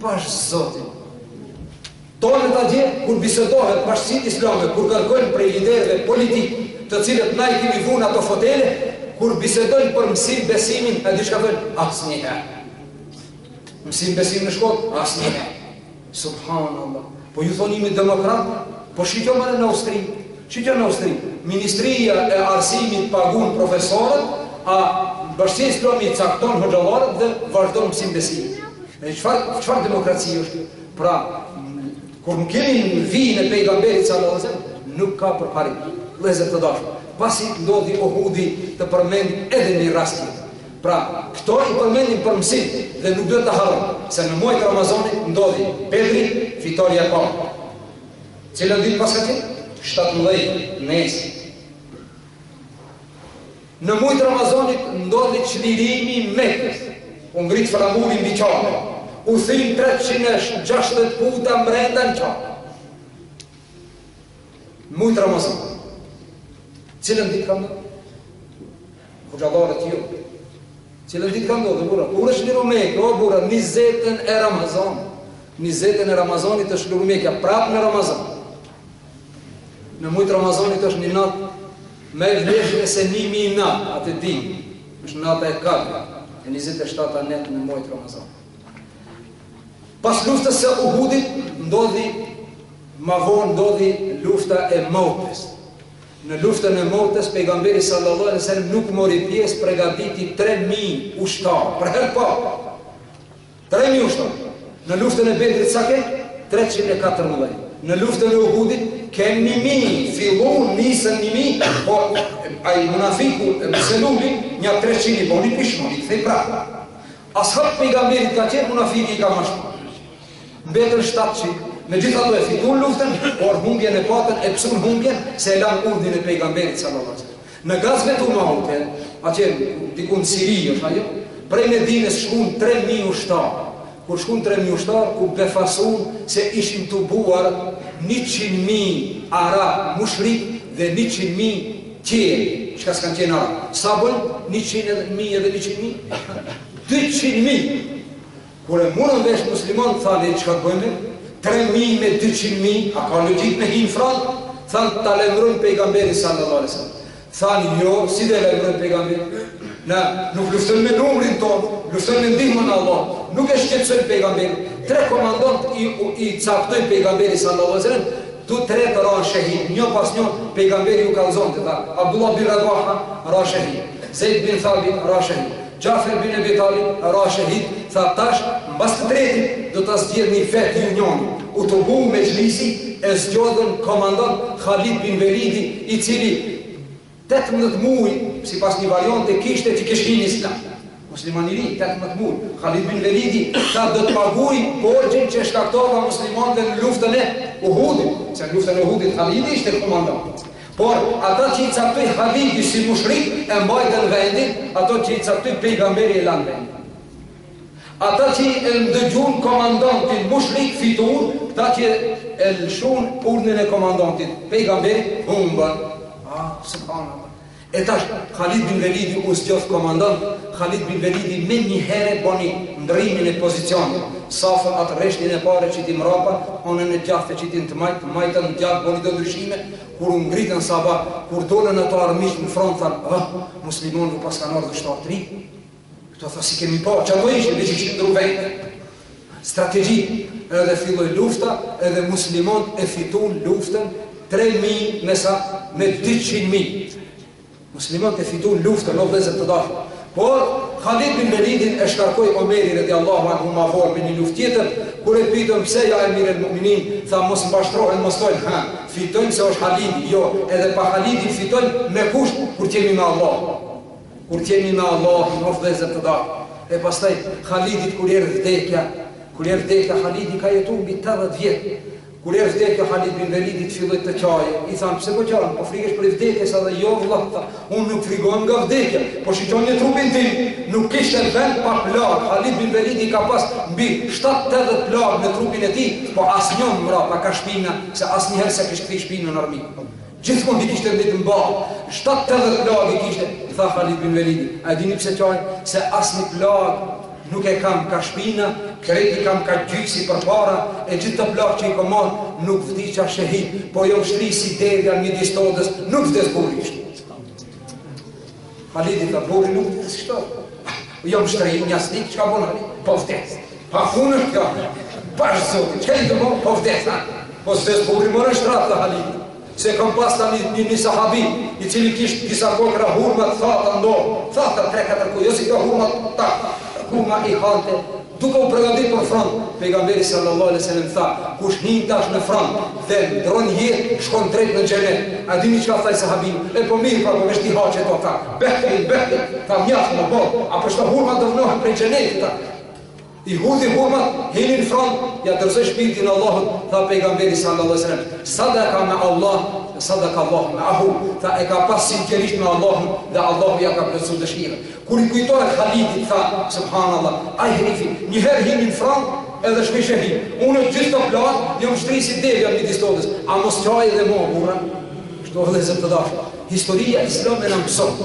Pash Zotin. Tonë, ta dini, kur bisedohet bashkësitë islame, kur kërkojnë prej liderëve politikë, të cilët na i kemi vu në ato fotele, kur bisedojnë për mësim besimin, e di çka thonë, asnjëherë. Mësim besimin në shkollë, asnjëherë. Subhanallah. Po ju thoni jemi demokrat? Po shiko more në Austri, shiko në Austri, Ministria e Arsimit pagun profesorët, a Bashkësia Islami cakton hoxhallarët dhe vazhdon mësim besimi. E çfarë çfarë demokraci është? Pra, kur nuk jemi në vijën e pejgamberit sallallahu alajhi wasallam, nuk ka përparim. Vëllezër të dashur, pasi ndodhi Uhudi të përmend edhe një rast tjetër. Pra, këto i përmendim për mësim dhe nuk duhet ta harrojmë, se në muaj të Ramazanit ndodhi Bedri, fitorja e parë. Cilën ditë pas këtij? Shtatëmbëdhjetë, nesër. Në muaj të Ramazanit ndodhi çlirimi i Mekës. U ngrit flamuri mbi Qabe. U thyn 360 puta brenda në Qabe. Në muaj të Ramazanit. Cilën ditë ka ndodhur? Hoxhallarët jo. Cilën ditë ka ndodhur burra? Kur është liru Meka, o burra, 20-ën e Ramazan. 20-ën e Ramazanit është liru Mekja, prapë në Ramazan. Në muj të Ramazanit është një natë më e vlefshme se një mijë natë, atë di, është nata e Kadrit, e 27-ta natë në muj të Ramazan. Pas luftës së Uhudit, ndodhi, ma vonë ndodhi lufta e Mu'tes. Në luftën e Mu'tes pejgamberi sallallahu alejhi ve sellem nuk mori pjesë pregaditi tre mijë ushtarë për herë të parë tre mijë ushtarë në luftën e Bedrit sa ke treqind e katërmbëdhjetë në luftën e Uhudit ke një mijë fillun nisën një mijë po ai munafiku ibn Seluli nja treqind i boni pishmon i kthej prapë ashab pejgamberit ka qenë munafiki i ka mashtru Mbetën shtatëqind, megjithatë e fituan luftën, por humbjen e patën e psuan humbjen se e lanë urdhrin e pejgamberit sallallahu alaihi wasallam. Në gazvetu Mu'te, atje diku në Siri është ajo, prej Medinës shkuan 3000 ushtarë. Kur shkuan 3000 ushtarë, u befasuan se ishin tubuar 100.000 arabë mushrik dhe 100.000 tjerë, çka s'kanë qenë arabë. Sa bën 100.000 edhe 100.000? 200.000. Kur e morën vesh muslimanët thanë e çka të bëjmë? Tre mijë me dyqind mijë, a ka logjikë me hy në front? Thanë ta lajmërojmë pejgamberin sallallahu alejhi ve sellem. Thanë jo, si do e lajmërojmë pejgamberin? Na nuk luftojmë me numrin tonë, luftojmë me ndihmën e Allahut. Nuk e shqetësojmë pejgamberin. Tre komandant i i cakton pejgamberi sallallahu alejhi ve sellem, tu tretë ranë shahid. Një pas një pejgamberi u kallëzonte tha, Abdullah bin Ravaha ra shahid, Zeid bin Thabit ra shahid. Xhafer bin Ebi Talib ra shehid, tha tash mbas të tretit do ta zgjedhni vetë ju njani. U tubu mexhlisi, e zgjodhën komandant Khalid bin Velidi, i cili tetëmbëdhjetë muaj, sipas një variante, kishte që kish hi në Islam. Musliman i ri, tetëmbëdhjetë muaj. Khalid bin Velidi tha do të paguaj borxhin që e shkaktova muslimanëve në luftën e Uhudit, se në luftën e Uhudit Khalidi ishte komandant. Por, ata që i caktoi Khalidi si mushrik e mbajtën vendin, ato që i caktoi Pejgamberi e lanë vendin. Ata që e ndëgjuan komandantin mushrik fituan, këta që e lëshuan urdhnin e komandantit, Pejgamberit, humbën. Ah, subhanallah. E tash Khalid bin Velidi u zgjodh komandant Khalid bin Velidi menjëhere boni ndrrimin e pozicionit, safin atë rreshtin e parë e qiti mrapa, anën e djathtë e qiti n'të majtë, majtën në djathtë boni do ndryshime, kur u ngritën sabah, kur dolën ato armiqtë në front thanë, ah, muslimanëve u paskan ardhë ushtarë të ri, këto tha s'i kemi parë, çfarë do ishin, veç i kishin ndrru vende, strategji, edhe filloi lufta, edhe muslimanët e fituan luftën tre mijë me sa, me dyqind mijë. Muslimanët e fituan luftën o vëllezër të dashur. Por Khalid bin Velidin e shkarkoi Omeri radijallahu anhu ma vonë prej një luftë tjetër, kur e pyetën pse ja Emir el Mu'minin, tha mos mashtrohen mos thonë ha, fitojmë se është Khalidi, jo, edhe pa Khalidin fitojmë me kusht kur të jemi me Allahun. Kur të jemi me Allahun o vëllezër të dashur. E pastaj Khalidit kur i erdh vdekja, kur i erdh vdekja Khalidi ka jetu mbi tetëdhjetë vjet. Kur i erdh vdekja Halid bin Velidit filloi të qajë, i thanë pse po qan, po frikesh prej vdekjes a, edhe jo vëlla tha, unë nuk frikohem nga vdekja, po shiqoni trupin tim, nuk kishte vend pa plagë, Halid bin Velidi ka pas mbi 7-80 plagë në trupin e tij, po asnjë mbrapa ka shpina, se asnjëherë s'e kish kthi shpinën armik. Gjithmonë i kishte mbi të mbarë, shtatë-tetëdhjetë plagë i kishte, i tha Khalid bin Velidi. A e dini pse qaj? Se asnjë plagë nuk e kam ka shpina, krejt i kam ka gjyksi përpara, e gjithë kto plagë që i kom marrë, nuk vdiqa shehid, po jom shtri si deveja një distodës, nuk vdes burrisht. Halidi tha burri nuk vdes kshtu. U jam shtri një asnik, çka bona? Po vdes. Pa punë është kjo. Pasha Zotin, çka je tu bo? Po vdes, ha? Po s'vdes burri more n'shtrat, tha Halidi. Se kam pas të një, një, një sahabi, i cili kishte disa kokrra hurma të thata n'dorë. Thata tre, katër ku, jo si ka hurma të takë. Hurma i hante, Duke u përgatitur për front, Pejgamberi sallallahu alejhi ve sellem tha, Kush hyn tash në front dhe ndrron jetë, shkon drejt në xhenet. A dini çka tha ai sahabiu? E po mirë, pra po veç t'i ha qeto, tha. Behtin, behtin, tha mjaft më boll, a për qeto hurma do vonohem prej xhenetit, tha. I hudhi hurmat, hini në front, ja dorëzoi shpirtin Allahut, tha Pejgamberi sallallahu alejhi ve sellem. Sadaka me Allah, sadaka Allahu meahu, tha e ka pas sinqerisht me Allahun dhe Allahu ja ka plotësu dëshirën. Kur i kujtohet Halidit tha, Subhanallah, ai herifi, një herë hin në front, edhe shkoi shehid. Unë gjithë këto plagë, jam shtri si devja midis tokës, a mos qaj edhe mua burra? Kështu vëllezër të dashur. Historia islame na mëson.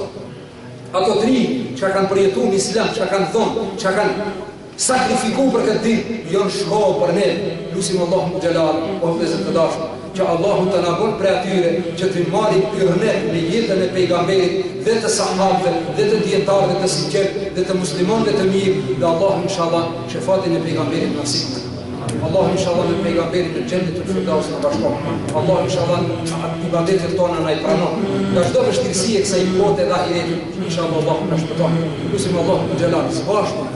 Ato trima çka kanë përjetu në Islam, çka kanë dhonë, çka kanë Sakrifiku për këtë din janë shkollë për ne, lusim Allahun Xhelal, o vëllezër të dashur, që Allahu të na bënë prej atyre që të marrim ibret në jetën e Pejgamberit dhe të Sahabëve dhe të dijetarëve të sinqertë dhe të muslimanëve të mirë dhe Allahu inshallah shefaatin e Pejgamberit nasip na bëftë. Allahu inshallah me Pejgamberin në Xhennetul Firdaus na bashkon. Allahu inshallah ibadetet tona na i pranon. Nga çdo vështirësi e kësaj bote dhe ahiretit, inshallah Allahu na shpëton. Lusim Allahun Xhelal së bashku